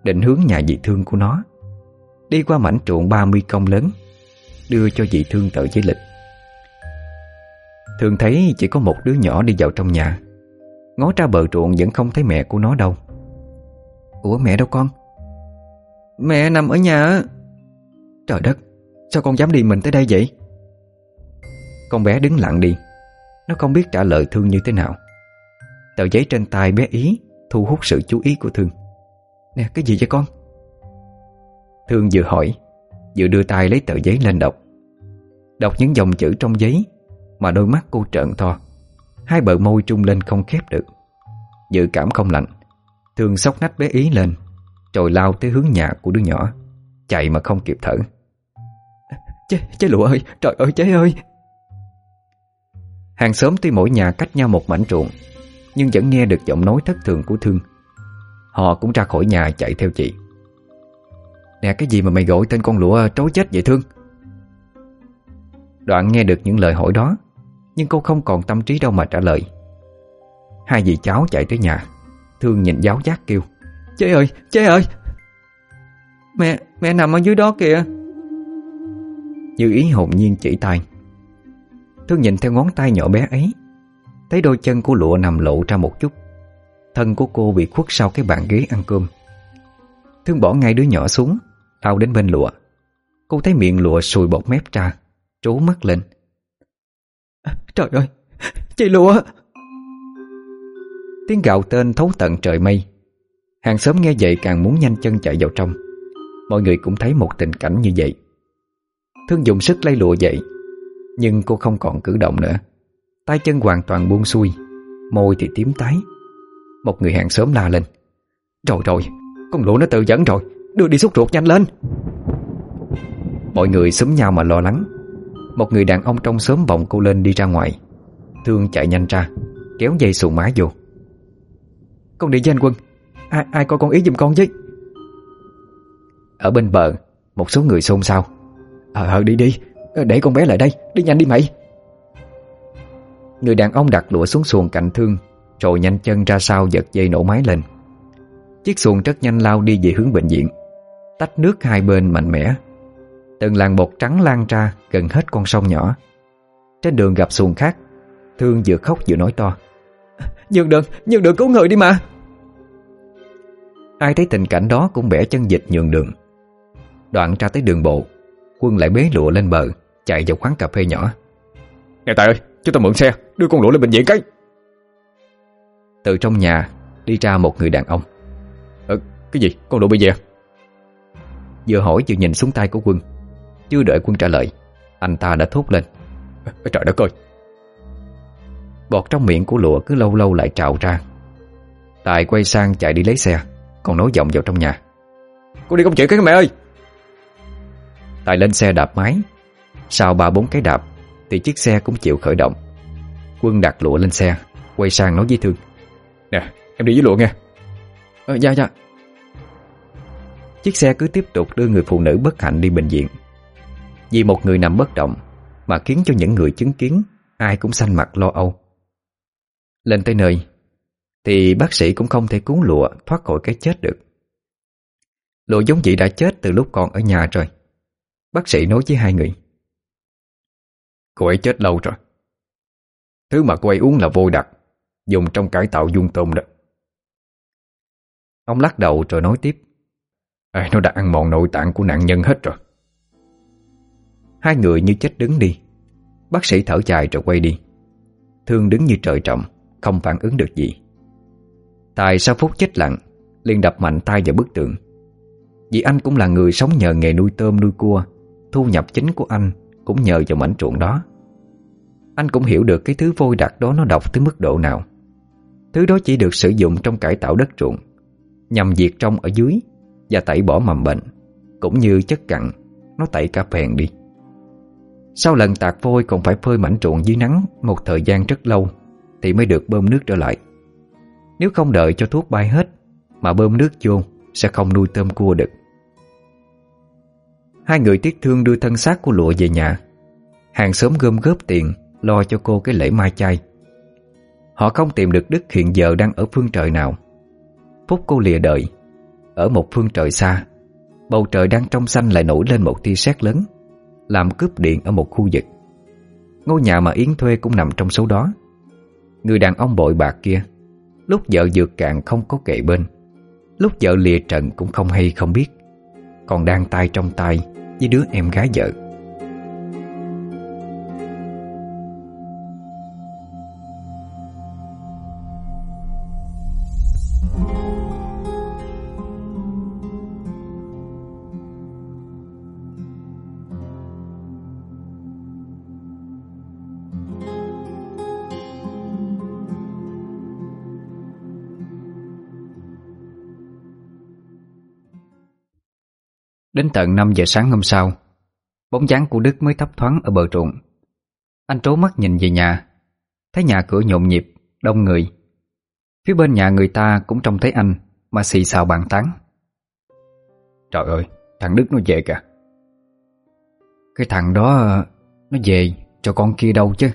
[SPEAKER 1] Định hướng nhà dị thương của nó. Đi qua mảnh ruộng 30 công lớn, Đưa cho dị thương tờ giấy lịch. Thường thấy chỉ có một đứa nhỏ đi vào trong nhà, Ngó ra bờ ruộng vẫn không thấy mẹ của nó đâu. Ủa mẹ đâu con? Mẹ nằm ở nhà Trời đất, Sao con dám đi mình tới đây vậy? Con bé đứng lặng đi. Nó không biết trả lời Thương như thế nào. Tờ giấy trên tay bé Ý Thu hút sự chú ý của Thương. Nè, cái gì vậy con? Thương vừa hỏi, Vừa đưa tay lấy tờ giấy lên đọc. Đọc những dòng chữ trong giấy, Mà đôi mắt cô trợn to. Hai bờ môi trung lên không khép được. Dự cảm không lạnh Thương sóc nách bé Ý lên. Rồi lao tới hướng nhà của đứa nhỏ. Chạy mà không kịp thở. Chế, chế lụa ơi, trời ơi chế ơi. Hàng xóm tuy mỗi nhà cách nhau một mảnh ruộng Nhưng vẫn nghe được giọng nói thất thường của Thương. Họ cũng ra khỏi nhà chạy theo chị. Nè cái gì mà mày gọi tên con lụa trối chết vậy Thương? Đoạn nghe được những lời hỏi đó Nhưng cô không còn tâm trí đâu mà trả lời. Hai dì cháu chạy tới nhà. Thương nhìn giáo giác kêu Chế ơi, chế ơi. Mẹ, mẹ nằm ở dưới đó kìa. Như ý hồn nhiên chỉ tay. Thương nhìn theo ngón tay nhỏ bé ấy. Thấy đôi chân của lụa nằm lộ ra một chút. Thân của cô bị khuất sau cái bàn ghế ăn cơm. Thương bỏ ngay đứa nhỏ xuống Lao đến bên lụa. Cô thấy miệng lụa sùi bọt mép ra Trố mắt lên. À, Trời ơi Chị lụa. Tiếng gạo tên thấu tận trời mây Hàng xóm nghe vậy càng muốn nhanh chân chạy vào trong. Mọi người cũng thấy một tình cảnh như vậy. Thương dùng sức lay lụa dậy Nhưng cô không còn cử động nữa. Tay chân hoàn toàn buông xuôi Môi thì tím tái. Một người hàng xóm la lên. Rồi rồi, con lụa nó tự dẫn rồi Đưa đi xúc ruột nhanh lên. Mọi người xúm nhau mà lo lắng. Một người đàn ông trong xóm vọng cô lên đi ra ngoài. Thương chạy nhanh ra Kéo dây xuồng má vô. Con đi với anh Quân Ai, ai coi con ý giùm con chứ? Ở bên bờ Một số người xôn xao. Ờ à, đi đi. Ờ, để con bé lại đây. Đi nhanh đi mày. Người đàn ông đặt lụa xuống xuồng cạnh thương Rồi nhanh chân ra sau giật dây nổ máy lên. Chiếc xuồng rất nhanh lao đi về hướng bệnh viện. Tách nước hai bên mạnh mẽ. Từng làn bột trắng lan ra Gần hết con sông nhỏ. Trên đường gặp xuồng khác Thương vừa khóc vừa nói to. Nhưng đừng, nhưng đừng cứu người đi mà. Ai thấy tình cảnh đó cũng bẻ chân dịch nhường đường. Đoạn ra tới đường bộ Quân lại bế lụa lên bờ Chạy vào quán cà phê nhỏ.
[SPEAKER 2] Nè Tài ơi, chúng ta mượn xe Đưa con lụa lên bệnh viện cái.
[SPEAKER 1] Từ trong nhà Đi ra một người đàn ông.
[SPEAKER 2] Ờ, cái gì, con lụa bị gì à?
[SPEAKER 1] Vừa hỏi vừa nhìn xuống tay của quân. Chưa đợi quân trả lời Anh ta đã thốt lên.
[SPEAKER 2] Trời đất ơi.
[SPEAKER 1] Bọt trong miệng của lụa cứ lâu lâu lại trào ra. Tài quay sang chạy đi lấy xe còn nói giọng vào trong nhà.
[SPEAKER 2] Cô đi công chuyện cái mẹ ơi!
[SPEAKER 1] Tài lên xe đạp máy. Sau ba bốn cái đạp, Thì chiếc xe cũng chịu khởi động. Quân đặt lụa lên xe, Quay sang nói với Thương.
[SPEAKER 2] Nè, em đi với lụa nghe.
[SPEAKER 1] Ờ dạ dạ. Chiếc xe cứ tiếp tục đưa người phụ nữ bất hạnh đi bệnh viện. Vì một người nằm bất động, Mà khiến cho những người chứng kiến, Ai cũng xanh mặt lo âu. Lên tới nơi thì bác sĩ cũng không thể cứu lụa Thoát khỏi cái chết được. Lụa giống chị đã chết từ lúc còn ở nhà rồi. Bác sĩ nói với hai người.
[SPEAKER 2] Cô ấy chết lâu rồi. Thứ mà cô ấy uống là vôi đặc Dùng trong cải tạo dung tôm đó.
[SPEAKER 1] Ông lắc đầu rồi nói tiếp.
[SPEAKER 2] À, Nó đã ăn mòn nội tạng của nạn nhân hết rồi.
[SPEAKER 1] Hai người như chết đứng đi. Bác sĩ thở dài rồi quay đi. Thương đứng như trời trọng Không phản ứng được gì. Tài sau phút chết lặng, liền đập mạnh tay vào bức tượng Vì anh cũng là người sống nhờ nghề nuôi tôm nuôi cua, Thu nhập chính của anh Cũng nhờ vào mảnh ruộng đó. Anh cũng hiểu được cái thứ vôi đặc đó Nó độc tới mức độ nào. Thứ đó chỉ được sử dụng trong cải tạo đất ruộng, Nhằm diệt trong ở dưới Và tẩy bỏ mầm bệnh, Cũng như chất cặn, Nó tẩy cả phèn đi. Sau lần tạc vôi còn phải phơi mảnh ruộng dưới nắng Một thời gian rất lâu Thì mới được bơm nước trở lại. Nếu không đợi cho thuốc bay hết, Mà bơm nước vô Sẽ không nuôi tôm cua được. Hai người tiếc thương đưa thân xác của lụa về nhà. Hàng xóm gom góp tiền, Lo cho cô cái lễ mai chay. Họ không tìm được Đức hiện giờ đang ở phương trời nào. Phúc cô lìa đợi Ở một phương trời xa. Bầu trời đang trong xanh lại nổi lên một tia sét lớn, Làm cướp điện ở một khu vực. Ngôi nhà mà Yến thuê cũng nằm trong số đó. Người đàn ông bội bạc kia Lúc vợ dược cạn không có kệ bên, Lúc vợ lìa trần cũng không hay không biết. Còn đang tay trong tay Với đứa em gái vợ. Đến tận 5 giờ sáng hôm sau Bóng dáng của Đức mới thấp thoáng ở bờ ruộng. Anh trố mắt nhìn về nhà Thấy nhà cửa nhộn nhịp, đông người. Phía bên nhà người ta cũng trông thấy anh Mà xì xào bàn tán.
[SPEAKER 2] Trời ơi, thằng Đức nó về kìa.
[SPEAKER 1] Cái thằng đó Nó về, cho con kia đâu chứ?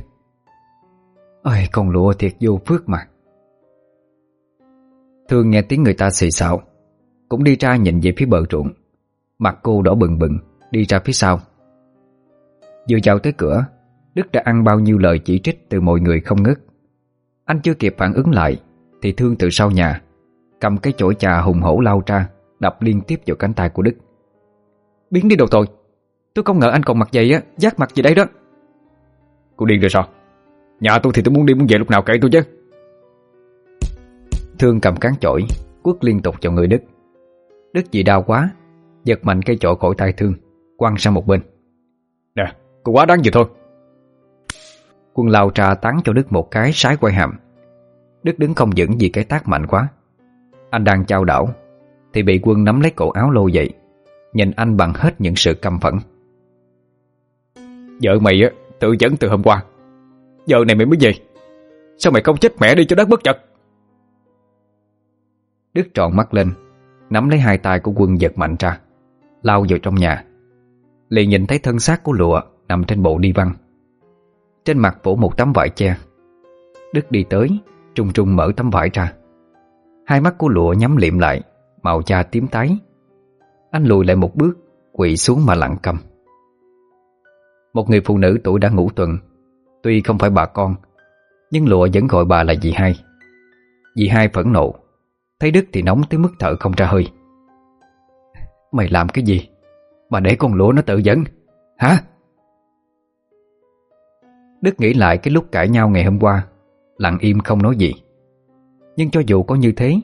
[SPEAKER 1] Ôi, con lụa thiệt vô phước mà. Thương nghe tiếng người ta xì xào Cũng đi ra nhìn về phía bờ ruộng Mặt cô đỏ bừng bừng Đi ra phía sau. Vừa vào tới cửa Đức đã ăn bao nhiêu lời chỉ trích từ mọi người không ngớt. Anh chưa kịp phản ứng lại Thì Thương từ sau nhà Cầm cái chổi trà hùng hổ lao ra Đập liên tiếp vào cánh tay của Đức. Biến đi đồ tội Tôi không ngờ anh còn mặt dày á Giác mặt gì đây đó.
[SPEAKER 2] Cô điên rồi sao? Nhà tôi thì tôi muốn đi muốn về lúc nào kệ tôi chứ.
[SPEAKER 1] Thương cầm cán chổi Quất liên tục vào người Đức. Đức vì đau quá Giật mạnh cây chỗ khỏi tay Thương Quăng sang một bên.
[SPEAKER 2] Nè, cô quá đáng gì thôi.
[SPEAKER 1] Quân lao trà tán cho Đức một cái sái quay hàm. Đức đứng không vững vì cái tác mạnh quá. Anh đang trao đảo Thì bị quân nắm lấy cổ áo lôi dậy Nhìn anh bằng hết những sự căm phẫn.
[SPEAKER 2] Vợ mày á tự dẫn từ hôm qua Giờ này mày mới về. Sao mày không chết mẹ đi cho đất bất chật
[SPEAKER 1] Đức tròn mắt lên Nắm lấy hai tay của quân giật mạnh ra. Lao vào trong nhà. Liền nhìn thấy thân xác của lụa Nằm trên bộ đi văn. Trên mặt phủ một tấm vải che. Đức đi tới Trung trung mở tấm vải ra. Hai mắt của lụa nhắm liệm lại, Màu da tím tái. Anh lùi lại một bước Quỵ xuống mà lặng cầm. Một người phụ nữ tuổi đã ngủ tuần. Tuy không phải bà con, Nhưng lụa vẫn gọi bà là dì hai. Dì hai phẫn nộ. Thấy Đức thì nóng tới mức thở không ra hơi. Mày làm cái gì? Mà để con lúa nó tự dẫn. Hả? Đức nghĩ lại cái lúc cãi nhau ngày hôm qua, Lặng im không nói gì. Nhưng cho dù có như thế,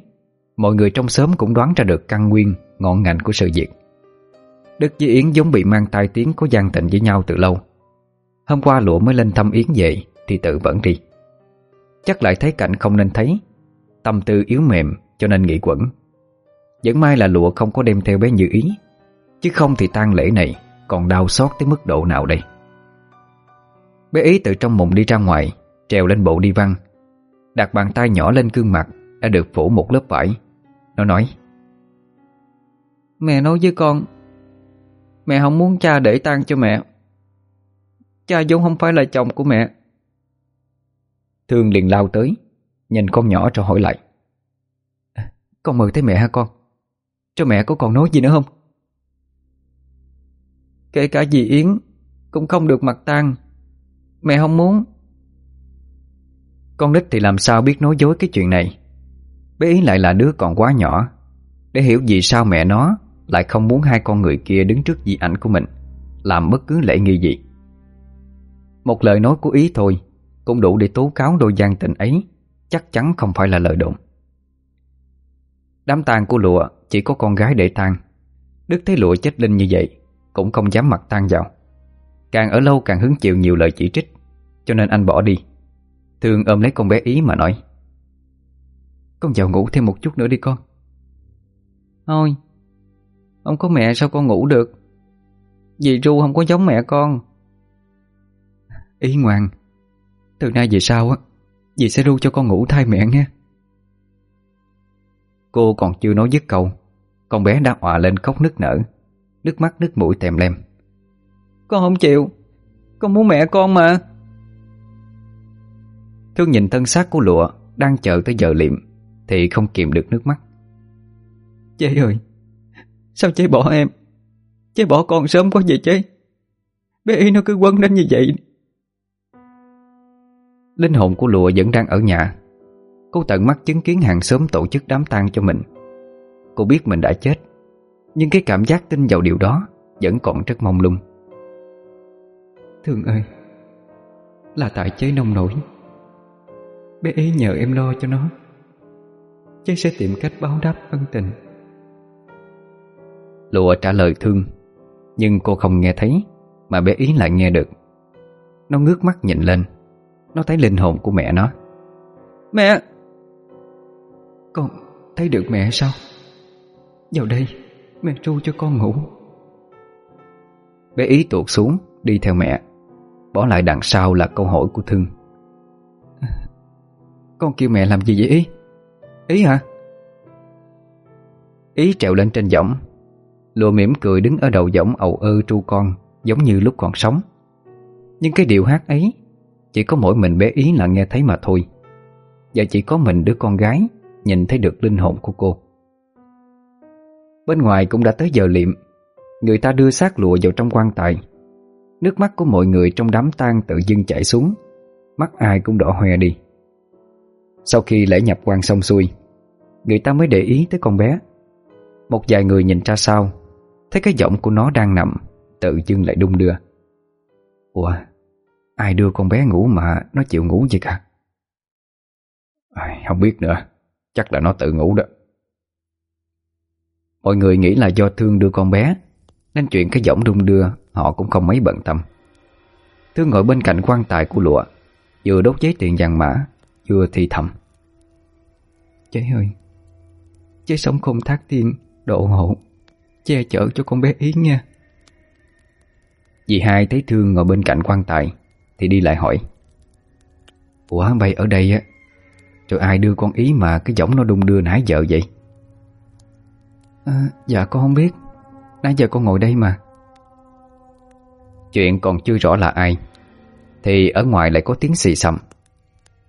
[SPEAKER 1] Mọi người trong xóm cũng đoán ra được căn nguyên, Ngọn ngành của sự việc. Đức với Yến giống bị mang tai tiếng Có gian tình với nhau từ lâu. Hôm qua lụa mới lên thăm Yến về, Thì tự vẫn đi. Chắc lại thấy cảnh không nên thấy, Tâm tư yếu mềm cho nên nghĩ quẩn. Vẫn may là lụa không có đem theo bé Như Ý. Chứ không thì tang lễ này Còn đau xót tới mức độ nào đây? Bé Ý từ trong mùng đi ra ngoài Trèo lên bộ đi văn Đặt bàn tay nhỏ lên gương mặt Đã được phủ một lớp vải. Nó nói
[SPEAKER 3] Mẹ nói với con Mẹ không muốn cha để tang cho mẹ. Cha vốn không phải là chồng của mẹ.
[SPEAKER 1] Thương liền lao tới Nhìn con nhỏ rồi hỏi lại Con mời thấy mẹ hả con cho mẹ có còn nói gì nữa không?
[SPEAKER 3] Kể cả dì Yến Cũng không được mặt tang. Mẹ không muốn.
[SPEAKER 1] Con nít thì làm sao biết nói dối cái chuyện này? Bé yến lại là đứa còn quá nhỏ. Để hiểu vì sao mẹ nó Lại không muốn hai con người kia đứng trước di ảnh của mình, Làm bất cứ lễ nghi gì. Một lời nói của Ý thôi, Cũng đủ để tố cáo đôi gian tình ấy, Chắc chắn không phải là lời đồn. Đám tang của lụa chỉ có con gái để tang. Đức thấy lụa chết linh như vậy, Cũng không dám mặt tang vào. Càng ở lâu càng hứng chịu nhiều lời chỉ trích, Cho nên anh bỏ đi. Thương ôm lấy con bé Ý mà nói, Con vào ngủ thêm một chút nữa đi con.
[SPEAKER 3] Thôi, Không có mẹ sao con ngủ được? Dì Ru không có giống mẹ con.
[SPEAKER 1] Ý ngoan, Từ nay về sau á, Dì sẽ ru cho con ngủ thay mẹ nghe. Cô còn chưa nói dứt câu con bé đã òa lên khóc nức nở Nước mắt nước mũi tèm lem.
[SPEAKER 3] Con không chịu Con muốn mẹ con mà.
[SPEAKER 1] Thương nhìn thân xác của lụa Đang chờ tới giờ liệm Thì không kìm được nước mắt.
[SPEAKER 3] Chế ơi Sao chế bỏ em? Chế bỏ con sớm quá vậy chế Bé y nó cứ quấn đến như vậy.
[SPEAKER 1] Linh hồn của lụa vẫn đang ở nhà. Cô tận mắt chứng kiến hàng xóm tổ chức đám tang cho mình Cô biết mình đã chết Nhưng cái cảm giác tin vào điều đó Vẫn còn rất mong lung.
[SPEAKER 3] Thương ơi Là tại chế nông nổi. Bé ấy nhờ em lo cho nó. Chế sẽ tìm cách báo đáp ân tình.
[SPEAKER 1] Lụa trả lời thương Nhưng cô không nghe thấy Mà bé ý lại nghe được. Nó ngước mắt nhìn lên Nó thấy linh hồn của mẹ nó.
[SPEAKER 3] Mẹ!
[SPEAKER 1] Con thấy được mẹ sao
[SPEAKER 3] Vào đây Mẹ ru cho con ngủ.
[SPEAKER 1] Bé ý tuột xuống Đi theo mẹ. Bỏ lại đằng sau là câu hỏi của Thương.
[SPEAKER 3] Con kêu mẹ làm gì vậy Ý? Ý hả?
[SPEAKER 1] Ý trèo lên trên võng. Lùa mỉm cười đứng ở đầu võng ầu ơ tru con Giống như lúc còn sống. Nhưng cái điệu hát ấy Chỉ có mỗi mình bé Ý là nghe thấy mà thôi. Và chỉ có mình đứa con gái Nhìn thấy được linh hồn của cô Bên ngoài cũng đã tới giờ liệm. Người ta đưa xác lụa vào trong quan tài. Nước mắt của mọi người trong đám tang tự dưng chảy xuống. Mắt ai cũng đỏ hoe đi. Sau khi lễ nhập quan xong xuôi Người ta mới để ý tới con bé. Một vài người nhìn ra sau Thấy cái giọng của nó đang nằm Tự dưng lại đung đưa. Ủa Ai đưa con bé ngủ mà nó chịu ngủ vậy cả?
[SPEAKER 2] À, Không biết nữa. Chắc là nó tự ngủ đó.
[SPEAKER 1] Mọi người nghĩ là do Thương đưa con bé, Nên chuyện cái giọng đung đưa, Họ cũng không mấy bận tâm. Thương ngồi bên cạnh quan tài của lụa, Vừa đốt giấy tiền vàng mã, Vừa thì thầm.
[SPEAKER 3] Chế ơi Chế sống không thác tiên Độ hộ, Che chở cho con bé Yến nha.
[SPEAKER 1] Dì hai thấy Thương ngồi bên cạnh quan tài, Thì đi lại hỏi. Ủa bay ở đây á Rồi ai đưa con ý mà cái giọng nó đung đưa nãy giờ vậy? À, Dạ con không biết. Nãy giờ con ngồi đây mà. Chuyện còn chưa rõ là ai. Thì ở ngoài lại có tiếng xì xầm.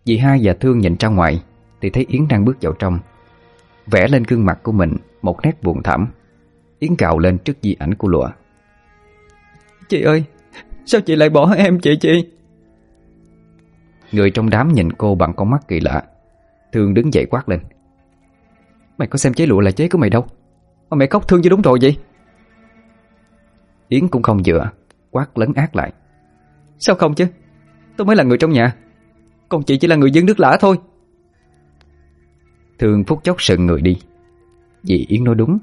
[SPEAKER 1] Dì hai và Thương nhìn ra ngoài Thì thấy Yến đang bước vào trong. Vẽ lên gương mặt của mình Một nét buồn thảm. Yến cào lên trước di ảnh của lụa. Chị ơi Sao chị lại bỏ em chị chị? Người trong đám nhìn cô bằng con mắt kỳ lạ. Thương đứng dậy quát lên. Mày có xem chế lụa là chế của mày đâu mà mẹ khóc thương chứ đúng rồi vậy? Yến cũng không dựa Quát lấn ác lại. Sao không chứ? Tôi mới là người trong nhà. Còn chị chỉ là người dân nước lã thôi. Thường phút chốc sừng người đi. Vì Yến nói đúng.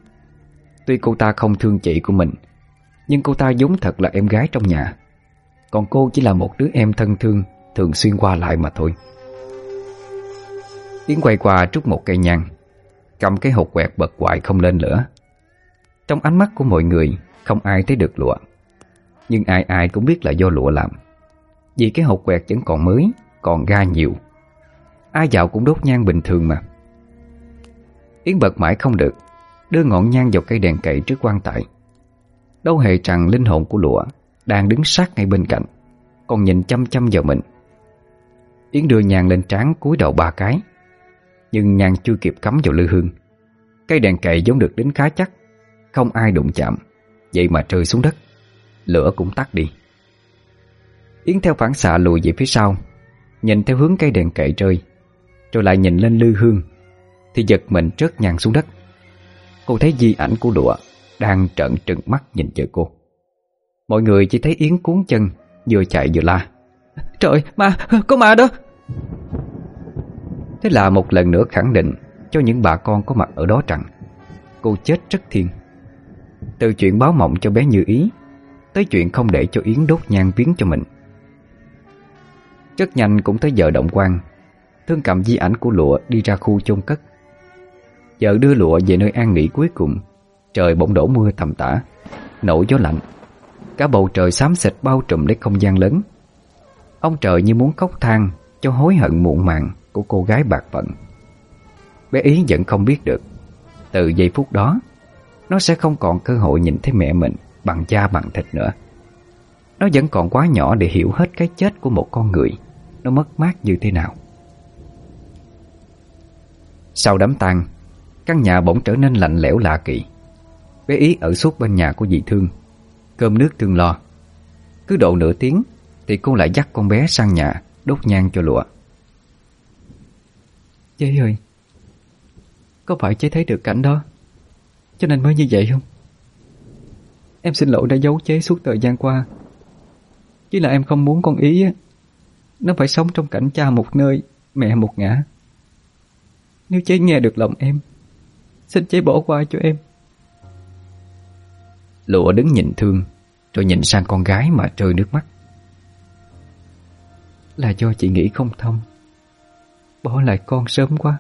[SPEAKER 1] Tuy cô ta không thương chị của mình, Nhưng cô ta giống thật là em gái trong nhà. Còn cô chỉ là một đứa em thân thương, Thường xuyên qua lại mà thôi. Yến quay qua trước một cây nhang, Cầm cái hộp quẹt bật hoài không lên lửa. Trong ánh mắt của mọi người, Không ai thấy được lụa. Nhưng ai ai cũng biết là do lụa làm. Vì cái hộp quẹt vẫn còn mới, Còn ga nhiều. Ai dạo cũng đốt nhang bình thường mà. Yến bật mãi không được, Đưa ngọn nhang vào cây đèn cậy trước quan tài. Đâu hề rằng linh hồn của lụa Đang đứng sát ngay bên cạnh, Còn nhìn chăm chăm vào mình. Yến đưa nhang lên trán cúi đầu ba cái. Nhưng nhang chưa kịp cắm vào lư hương. Cây đèn cậy giống được đính khá chắc. Không ai đụng chạm. Vậy mà rơi xuống đất Lửa cũng tắt đi. Yến theo phản xạ lùi về phía sau Nhìn theo hướng cây đèn cậy rơi Rồi lại nhìn lên lư hương Thì giật mình rớt nhang xuống đất. Cô thấy di ảnh của lụa Đang trợn trừng mắt nhìn chờ cô. Mọi người chỉ thấy Yến cuốn chân Vừa chạy vừa la. Trời ma, có ma đó! Thế là một lần nữa khẳng định Cho những bà con có mặt ở đó rằng Cô chết rất thiên từ chuyện báo mộng cho bé Như Ý, Tới chuyện không để cho Yến đốt nhang viếng cho mình. Rất nhanh cũng tới giờ động quan, Thương cầm di ảnh của lụa đi ra khu chôn cất. Giờ đưa lụa về nơi an nghỉ cuối cùng, Trời bỗng đổ mưa thầm tã Nổi gió lạnh. Cả bầu trời xám xịt bao trùm lấy không gian lớn. Ông trời như muốn khóc than Cho hối hận muộn màng Của cô gái bạc phận. Bé Ý vẫn không biết được, Từ giây phút đó nó sẽ không còn cơ hội nhìn thấy mẹ mình Bằng da bằng thịt nữa. Nó vẫn còn quá nhỏ để hiểu hết cái chết của một con người. Nó mất mát như thế nào. Sau đám tang, Căn nhà bỗng trở nên lạnh lẽo lạ kỳ. Bé Ý ở suốt bên nhà của dì Thương. Cơm nước thương lo. Cứ độ nửa tiếng Thì cô lại dắt con bé sang nhà, Đốt nhang cho lụa. Chế ơi, Có phải chế thấy được cảnh đó? Cho nên mới như vậy không? Em xin lỗi đã giấu chế suốt thời gian qua. Chỉ là em không muốn con ý Nó phải sống trong cảnh cha một nơi Mẹ một ngã. Nếu chế nghe được lòng em Xin chế bỏ qua cho em. Lụa đứng nhìn thương Rồi nhìn sang con gái mà rơi nước mắt. Là do chị nghĩ không thông. Bỏ lại con sớm quá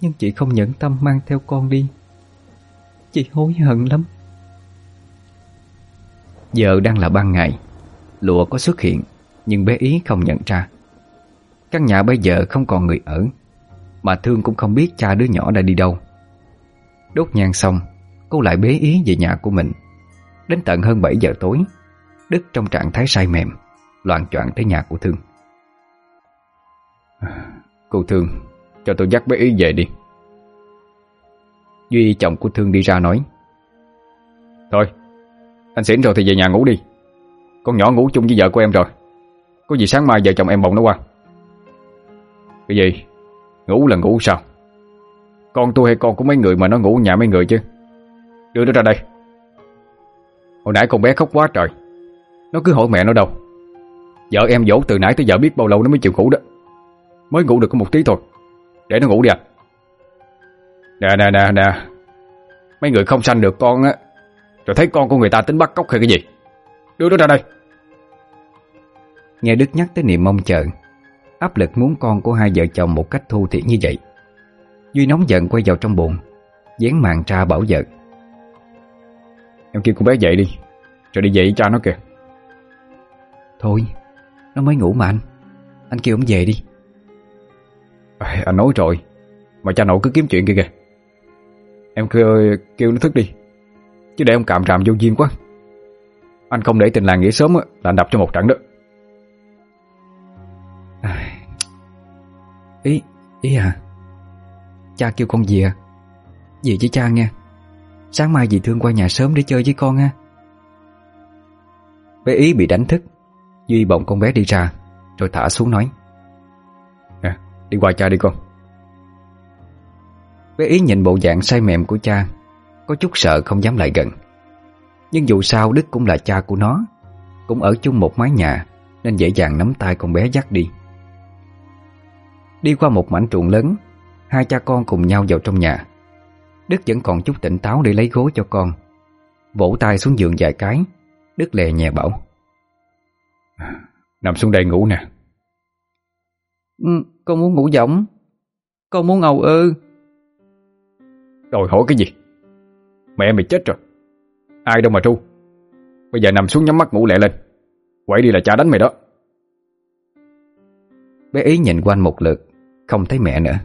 [SPEAKER 1] Nhưng chị không nhẫn tâm mang theo con đi. Chị hối hận lắm. Giờ đang là ban ngày. Lụa có xuất hiện Nhưng bé Ý không nhận ra. Căn nhà bây giờ không còn người ở Mà Thương cũng không biết cha đứa nhỏ đã đi đâu. Đốt nhang xong Cô lại bế Ý về nhà của mình. Đến tận hơn 7 giờ tối Đức trong trạng thái say mềm Loạn choạng tới nhà của Thương. Cô Thương cho tôi dắt bé Ý về đi. Duy, chồng của Thương đi ra nói. Thôi, Anh xỉn rồi thì về nhà ngủ đi. Con nhỏ ngủ chung với vợ của em rồi. Có gì sáng mai vợ chồng em bồng nó qua. Cái gì? Ngủ là ngủ sao? Con tôi hay con của mấy người mà nó ngủ nhà mấy người chứ? Đưa nó ra đây. Hồi nãy con bé khóc quá trời. Nó cứ hỏi mẹ nó đâu. Vợ em dỗ từ nãy tới giờ biết bao lâu nó mới chịu ngủ đó. Mới ngủ được có một tí thôi. Để nó ngủ đi à. Nè nè nè nè. Mấy người không sanh được con á Rồi thấy con của người ta tính bắt cóc hay cái gì? Đưa nó ra đây. Nghe Đức nhắc tới niềm mong chờ Áp lực muốn con của hai vợ chồng một cách thu thiện như vậy Duy nóng giận quay vào trong bụng Dán màn ra bảo vợ. Em kêu con bé dậy đi
[SPEAKER 2] Rồi đi với cha nó kìa.
[SPEAKER 1] Thôi Nó mới ngủ mà anh. Anh kêu ông về đi
[SPEAKER 2] à, Anh nói rồi. Mà cha nội cứ kiếm chuyện kia kìa. Em kêu, kêu nó thức đi. Chứ để ông cạm ràm vô duyên quá. Anh không để tình làng nghỉ sớm là anh đập cho một trận đó.
[SPEAKER 1] À, Ý Ý à? Cha kêu con dì à? dì với cha nghe. Sáng mai dì Thương qua nhà sớm để chơi với con ha. Bé Ý bị đánh thức. Duy bồng con bé đi ra Rồi thả xuống nói.
[SPEAKER 2] Đi qua cha đi con
[SPEAKER 1] Bé Ý nhìn bộ dạng say mềm của cha, Có chút sợ không dám lại gần. Nhưng dù sao Đức cũng là cha của nó, Cũng ở chung một mái nhà, Nên dễ dàng nắm tay con bé dắt đi. Đi qua một mảnh ruộng lớn, Hai cha con cùng nhau vào trong nhà. Đức vẫn còn chút tỉnh táo để lấy gối cho con. Vỗ tay xuống giường vài cái, Đức lè nhẹ bảo.
[SPEAKER 2] Nằm xuống đây ngủ nè.
[SPEAKER 1] Con muốn ngủ giỏng. Con muốn ngầu ư.
[SPEAKER 2] Rồi hỏi cái gì? Mẹ mày chết rồi. Ai đâu mà tru. Bây giờ nằm xuống nhắm mắt ngủ lẹ lên. Quậy đi là cha đánh mày đó.
[SPEAKER 1] Bé ý nhìn quanh một lượt Không thấy mẹ nữa.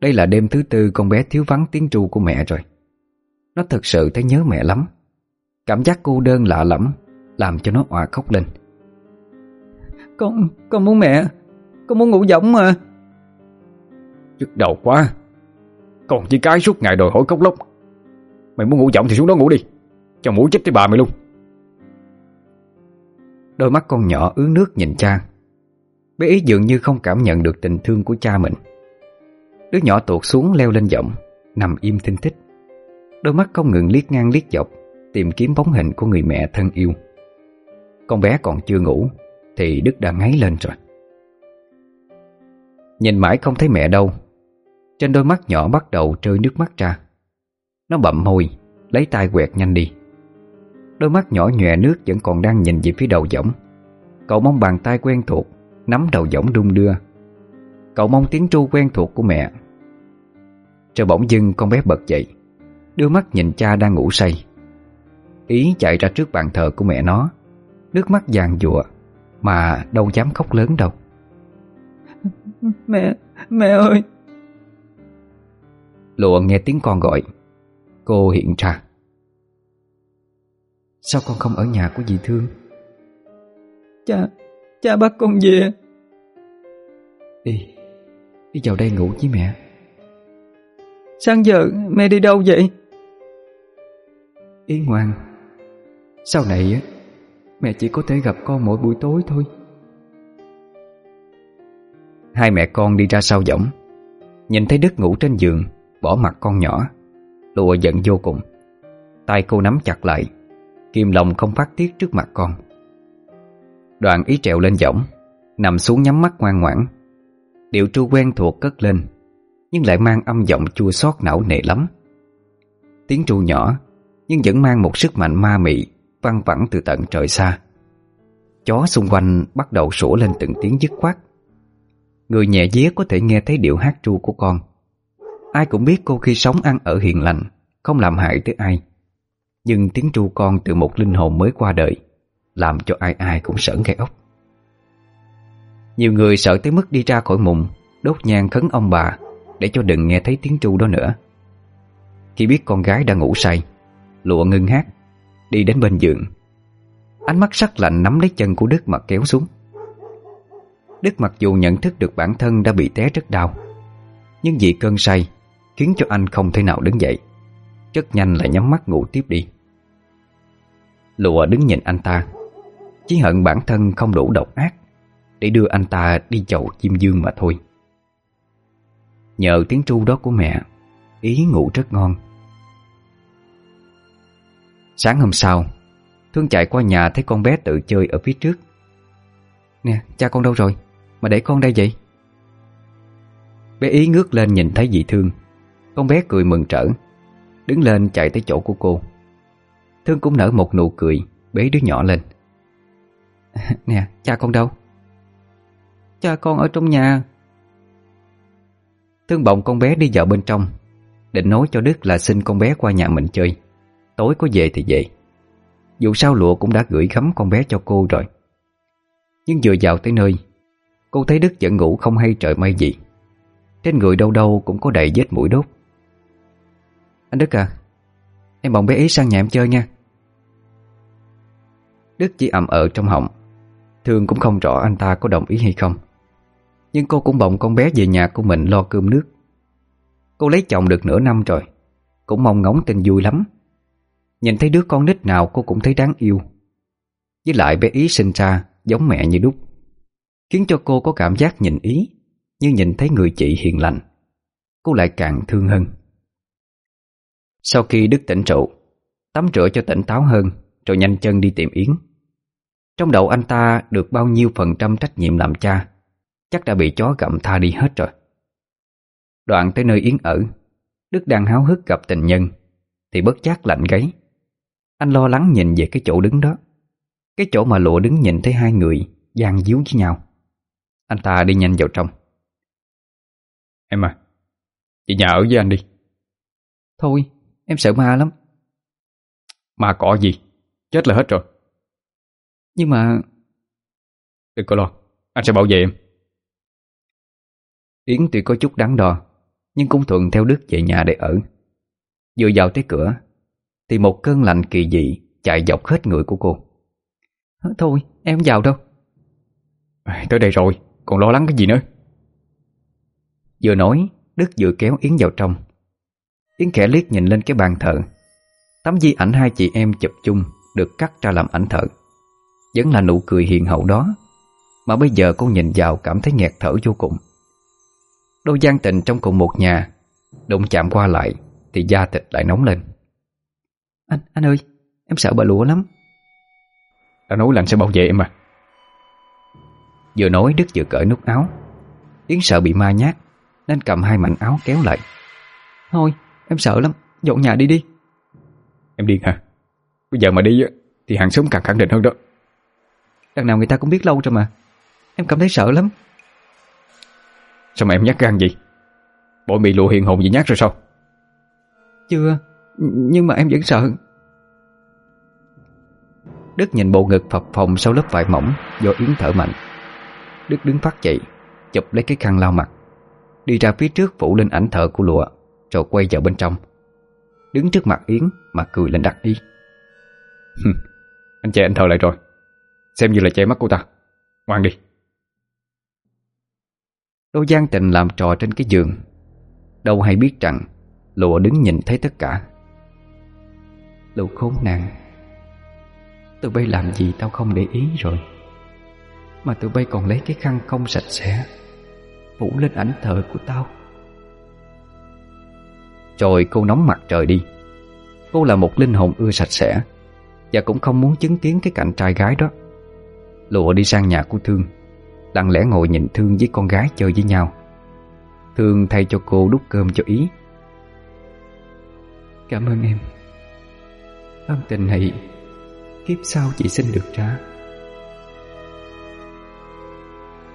[SPEAKER 1] Đây là đêm thứ tư con bé thiếu vắng tiếng tru của mẹ rồi. Nó thật sự thấy nhớ mẹ lắm. Cảm giác cô đơn lạ lẫm Làm cho nó òa khóc lên. Con, con muốn mẹ Con muốn ngủ giỏng mà.
[SPEAKER 2] Nhức đầu quá. Còn chỉ cái suốt ngày đòi hỏi khóc lóc Mày muốn ngủ giọng thì xuống đó ngủ đi. Cho mũi chết tới bà mày luôn.
[SPEAKER 1] Đôi mắt con nhỏ ướt nước nhìn cha. Bé ý dường như không cảm nhận được tình thương của cha mình. Đứa nhỏ tuột xuống leo lên giọng Nằm im thinh thích. Đôi mắt không ngừng liếc ngang liếc dọc Tìm kiếm bóng hình của người mẹ thân yêu. Con bé còn chưa ngủ Thì Đức đã ngáy lên rồi Nhìn mãi không thấy mẹ đâu. Trên đôi mắt nhỏ bắt đầu rơi nước mắt ra. Nó bậm môi, Lấy tay quẹt nhanh đi. Đôi mắt nhỏ nhòe nước vẫn còn đang nhìn về phía đầu giỏng Cậu mong bàn tay quen thuộc, Nắm đầu giỏng đung đưa. Cậu mong tiếng tru quen thuộc của mẹ. Rồi bỗng dưng con bé bật dậy, Đưa mắt nhìn cha đang ngủ say. Ý chạy ra trước bàn thờ của mẹ nó. Nước mắt vàng dụa Mà đâu dám khóc lớn đâu. Mẹ, mẹ ơi. Lụa nghe tiếng con gọi. Cô hiện ra. Sao con không ở nhà của dì Thương? Cha, cha bắt con về. Đi, đi vào đây ngủ với mẹ. Sáng giờ mẹ đi đâu vậy? Yên ngoan Sau này Mẹ chỉ có thể gặp con mỗi buổi tối thôi Hai mẹ con đi ra sau giỏng Nhìn thấy Đức ngủ trên giường, Bỏ mặt con nhỏ. Lụa giận vô cùng. Tay cô nắm chặt lại. Kim lòng không phát tiết trước mặt con. Đoạn ý trèo lên giỏng Nằm xuống nhắm mắt ngoan ngoãn. Điệu tru quen thuộc cất lên, Nhưng lại mang âm giọng chua xót não nề lắm. Tiếng tru nhỏ, Nhưng vẫn mang một sức mạnh ma mị, Văng vẳng từ tận trời xa. Chó xung quanh bắt đầu sủa lên từng tiếng dứt khoát. Người nhẹ día có thể nghe thấy điệu hát tru của con. Ai cũng biết cô khi sống ăn ở hiền lành, Không làm hại tới ai. Nhưng tiếng tru con từ một linh hồn mới qua đời, Làm cho ai ai cũng sởn gai ốc. Nhiều người sợ tới mức đi ra khỏi mùng, Đốt nhang khấn ông bà, Để cho đừng nghe thấy tiếng tru đó nữa. Khi biết con gái đã ngủ say, Lụa ngưng hát, Đi đến bên giường. Ánh mắt sắc lạnh nắm lấy chân của Đức mà kéo xuống. Đức mặc dù nhận thức được bản thân đã bị té rất đau, Nhưng vì cơn say Khiến cho anh không thể nào đứng dậy. Rất nhanh là nhắm mắt ngủ tiếp đi. Lụa đứng nhìn anh ta, Chỉ hận bản thân không đủ độc ác Để đưa anh ta đi chầu chim dương mà thôi. Nhờ tiếng tru đó của mẹ, Ý ngủ rất ngon. Sáng hôm sau, Thương chạy qua nhà thấy con bé tự chơi ở phía trước. Nè, cha con đâu rồi? Mà để con đây vậy? Bé ý ngước lên nhìn thấy dị thương. Con bé cười mừng trở, Đứng lên chạy tới chỗ của cô. Thương cũng nở một nụ cười, Bế đứa nhỏ lên. Nè, cha con đâu? Cha con ở trong nhà. Thương bồng con bé đi vào bên trong, Định nói cho Đức là xin con bé qua nhà mình chơi. Tối có về thì về. Dù sao lụa cũng đã gửi khấm con bé cho cô rồi. Nhưng vừa vào tới nơi Cô thấy Đức vẫn ngủ không hay trời mây gì. Trên người đâu đâu cũng có đầy vết mũi đốt. Anh Đức à Em bồng bé ý sang nhà em chơi nha. Đức chỉ ậm ở ờ trong họng. Thường cũng không rõ anh ta có đồng ý hay không. Nhưng cô cũng bồng con bé về nhà của mình lo cơm nước. Cô lấy chồng được nửa năm rồi, Cũng mong ngóng tình vui lắm. Nhìn thấy đứa con nít nào cô cũng thấy đáng yêu. Với lại bé Ý sinh ra giống mẹ như đúc. Khiến cho cô có cảm giác nhìn Ý, Như nhìn thấy người chị hiền lành. Cô lại càng thương hơn. Sau khi Đức tỉnh rượu Tắm rửa cho tỉnh táo hơn, Rồi nhanh chân đi tìm Yến. Trong đầu anh ta được bao nhiêu phần trăm trách nhiệm làm cha, Chắc đã bị chó gặm tha đi hết rồi. Đoạn tới nơi Yến ở, Đức đang háo hức gặp tình nhân, Thì bất giác lạnh gáy. Anh lo lắng nhìn về cái chỗ đứng đó, Cái chỗ mà lụa đứng nhìn thấy hai người gian díu với nhau. Anh ta đi nhanh vào trong.
[SPEAKER 2] Em à Chị nhà ở với anh đi.
[SPEAKER 1] Thôi em sợ ma lắm.
[SPEAKER 2] Ma cỏ gì? Chết là hết rồi.
[SPEAKER 1] Nhưng mà
[SPEAKER 2] Đừng có lo Anh sẽ bảo vệ em.
[SPEAKER 1] Yến tuy có chút đắn đo Nhưng cũng thuận theo Đức về nhà để ở. Vừa vào tới cửa Thì một cơn lạnh kỳ dị Chạy dọc hết người của cô. Thôi em vào đâu.
[SPEAKER 2] Tới đây rồi Còn lo lắng cái gì nữa?
[SPEAKER 1] Vừa nói Đức vừa kéo Yến vào trong. Yến khẽ liếc nhìn lên cái bàn thờ. Tấm di ảnh hai chị em chụp chung Được cắt ra làm ảnh thờ. Vẫn là nụ cười hiền hậu đó Mà bây giờ cô nhìn vào cảm thấy nghẹt thở vô cùng. Đôi gian tình trong cùng một nhà Đụng chạm qua lại Thì da thịt lại nóng lên. Anh, anh ơi Em sợ bà lụa lắm.
[SPEAKER 2] Đã nói là anh sẽ bảo vệ em mà
[SPEAKER 1] Vừa nói Đức vừa cởi nút áo. Yến sợ bị ma nhát Nên cầm hai mảnh áo kéo lại. Thôi em sợ lắm Dọn nhà đi đi.
[SPEAKER 2] Em điên hả? Bây giờ mà đi thì hàng xóm càng khẳng định hơn đó.
[SPEAKER 1] Đằng nào người ta cũng biết lâu rồi mà. Em cảm thấy sợ lắm.
[SPEAKER 2] Sao mà em nhát gan gì Bộ bị lụa hiền hồn gì nhát rồi sao?
[SPEAKER 1] Chưa Nhưng mà em vẫn sợ. Đức nhìn bộ ngực phập phồng sau lớp vải mỏng Do Yến thở mạnh Đức đứng phát dậy Chụp lấy cái khăn lau mặt. Đi ra phía trước phủ lên ảnh thờ của lụa Rồi quay vào bên trong. Đứng trước mặt Yến mà cười lên đặc ý
[SPEAKER 2] Anh che anh thờ lại rồi. Xem như là che mắt cô ta. Ngoan đi.
[SPEAKER 1] Đôi gian tình làm trò trên cái giường. Đâu hay biết rằng Lụa đứng nhìn thấy tất cả. Lụa khốn nạn. Tụi bay làm gì tao không để ý rồi mà tụi bay còn lấy cái khăn không sạch sẽ, Phủ lên ảnh thờ của tao. Rồi cô nóng mặt trời đi. Cô là một linh hồn ưa sạch sẽ Và cũng không muốn chứng kiến cái cảnh trai gái đó. Lụa đi sang nhà của Thương, Lặng lẽ ngồi nhìn Thương với con gái chơi với nhau. Thương thay cho cô đút cơm cho Ý. Cảm ơn em. Ân tình này Kiếp sau chị xin được trả.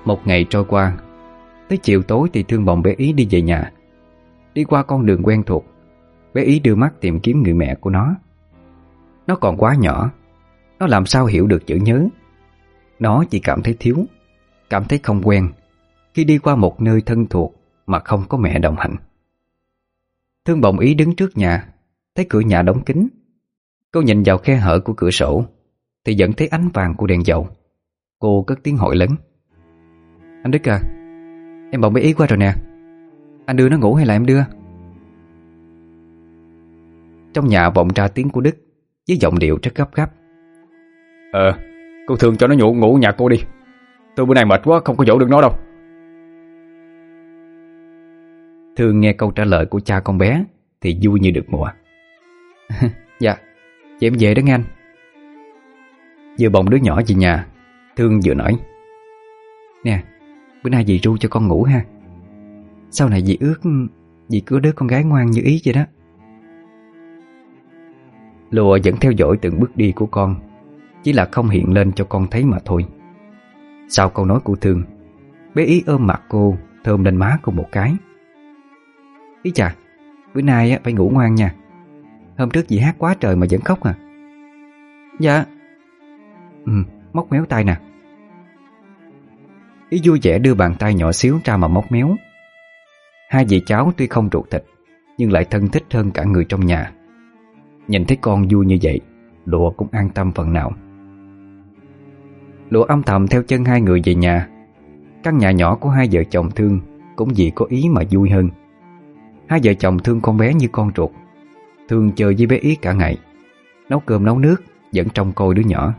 [SPEAKER 1] Một ngày trôi qua, Tới chiều tối thì Thương bồng bé Ý đi về nhà. Đi qua con đường quen thuộc, Bé Ý đưa mắt tìm kiếm người mẹ của nó. Nó còn quá nhỏ, Nó làm sao hiểu được chữ nhớ? Nó chỉ cảm thấy thiếu, Cảm thấy không quen Khi đi qua một nơi thân thuộc Mà không có mẹ đồng hành. Thương bồng ý đứng trước nhà, Thấy cửa nhà đóng kín. Cô nhìn vào khe hở của cửa sổ, Thì vẫn thấy ánh vàng của đèn dầu. Cô cất tiếng hỏi lớn. Anh Đức à Em bồng bé ý qua rồi nè. Anh đưa nó ngủ hay là em đưa? Trong nhà vọng ra tiếng của Đức Với giọng điệu rất gấp gáp.
[SPEAKER 2] Ờ Cô thường cho nó ngủ ngủ nhà cô đi. Tôi bữa nay mệt quá không có dỗ được nó đâu.
[SPEAKER 1] Thương nghe câu trả lời của cha con bé Thì vui như được mùa. Dạ Chị em về đó nghe anh. Vừa bồng đứa nhỏ về nhà Thương vừa nói. Nè Bữa nay dì ru cho con ngủ ha. Sau này dì ước Dì cứ đứa con gái ngoan như ý vậy đó? Lùa vẫn theo dõi từng bước đi của con Chỉ là không hiện lên cho con thấy mà thôi. Sau câu nói của Thương Bé Ý ôm mặt cô Thơm lên má cô một cái. Ý chà Bữa nay phải ngủ ngoan nha. Hôm trước dì hát quá trời mà vẫn khóc à?
[SPEAKER 3] Dạ.
[SPEAKER 1] Ừ, móc méo tay nè. Ý vui vẻ đưa bàn tay nhỏ xíu ra mà móc méo. Hai dì cháu tuy không ruột thịt, Nhưng lại thân thích hơn cả người trong nhà. Nhìn thấy con vui như vậy, Lụa cũng an tâm phần nào. Lụa âm thầm theo chân hai người về nhà. Căn nhà nhỏ của hai vợ chồng thương Cũng vì có ý mà vui hơn. Hai vợ chồng thương con bé như con ruột. Thường chơi với bé ý cả ngày. Nấu cơm, nấu nước, Vẫn trông coi đứa nhỏ.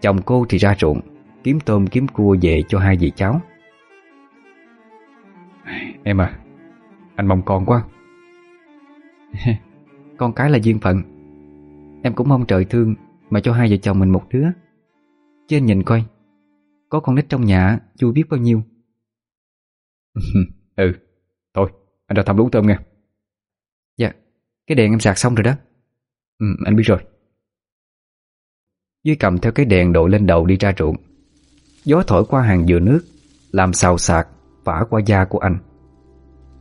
[SPEAKER 1] Chồng cô thì ra ruộng. Kiếm tôm kiếm cua về cho hai dì cháu.
[SPEAKER 2] Em à Anh mong con quá.
[SPEAKER 3] Con cái là duyên phận. Em cũng mong trời thương Mà cho hai vợ chồng mình một đứa. Chứ anh nhìn coi Có con nít trong nhà vui biết bao nhiêu.
[SPEAKER 2] Ừ Thôi anh ra thăm lú tôm nha
[SPEAKER 3] Dạ Cái đèn em sạc xong rồi đó.
[SPEAKER 2] Ừ anh biết rồi.
[SPEAKER 1] Duy cầm theo cái đèn đội lên đầu đi ra ruộng Gió thổi qua hàng dừa nước, Làm xào sạc vả qua da của anh.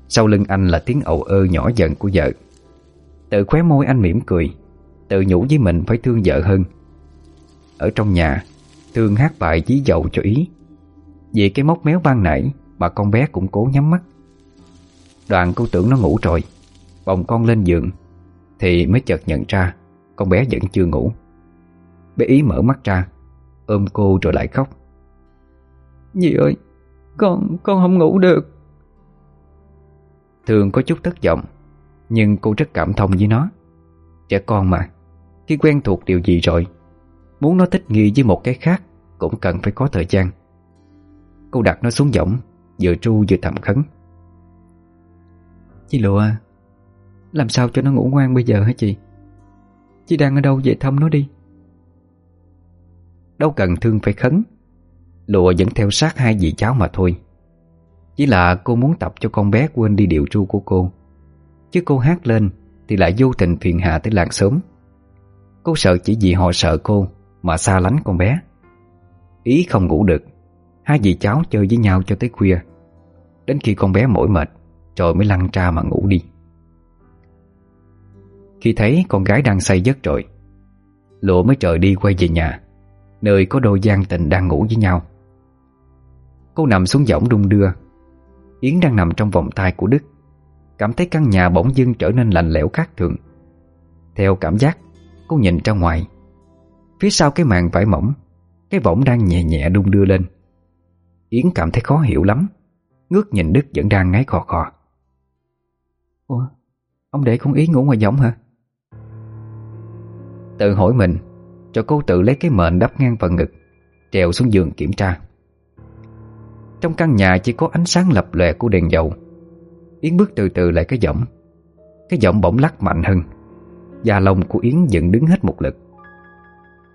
[SPEAKER 1] Sau lưng anh là tiếng ầu ơ nhỏ giận của vợ. Tự khóe môi anh mỉm cười, Tự nhủ với mình phải thương vợ hơn. Ở trong nhà, Thương hát bài dí dậu cho ý. Vì cái móc méo ban nãy, mà con bé cũng cố nhắm mắt. Đoàn cô tưởng nó ngủ rồi, Bồng con lên giường, Thì mới chợt nhận ra Con bé vẫn chưa ngủ. Bé ý mở mắt ra, Ôm cô rồi lại khóc.
[SPEAKER 3] Dì ơi Con, con không ngủ được.
[SPEAKER 1] Thường có chút thất vọng Nhưng cô rất cảm thông với nó. Trẻ con mà Khi quen thuộc điều gì rồi Muốn nó thích nghi với một cái khác Cũng cần phải có thời gian. Cô đặt nó xuống võng Vừa tru vừa thầm khấn.
[SPEAKER 3] Chị Lụa Làm sao cho nó ngủ ngoan bây giờ hả chị? Chị đang ở đâu về thăm nó đi?
[SPEAKER 1] Đâu cần thương phải khấn Lụa vẫn theo sát hai dì cháu mà thôi. Chỉ là cô muốn tập cho con bé quên đi điệu ru của cô. Chứ cô hát lên Thì lại vô tình phiền hạ tới làng sớm Cô sợ chỉ vì họ sợ cô Mà xa lánh con bé. Ý không ngủ được, Hai dì cháu chơi với nhau cho tới khuya. Đến khi con bé mỏi mệt Rồi mới lăn ra mà ngủ đi. Khi thấy con gái đang say giấc rồi, Lụa mới trời đi quay về nhà, Nơi có đôi gian tình đang ngủ với nhau. Cô nằm xuống võng đung đưa. Yến đang nằm trong vòng tay của Đức. Cảm thấy căn nhà bỗng dưng trở nên lạnh lẽo khác thường. Theo cảm giác, Cô nhìn ra ngoài. Phía sau cái màn vải mỏng, Cái võng đang nhẹ nhẹ đung đưa lên. Yến cảm thấy khó hiểu lắm, Ngước nhìn Đức vẫn đang ngáy khò khò.
[SPEAKER 3] Ủa, Ông để con yến ngủ ngoài võng hả?
[SPEAKER 1] Tự hỏi mình Cho cô tự lấy cái mền đắp ngang phần ngực, Trèo xuống giường kiểm tra. Trong căn nhà chỉ có ánh sáng lập lòe của đèn dầu. Yến bước từ từ lại cái giọng. Cái giọng bỗng lắc mạnh hơn. Da lông của Yến dựng đứng hết một lực.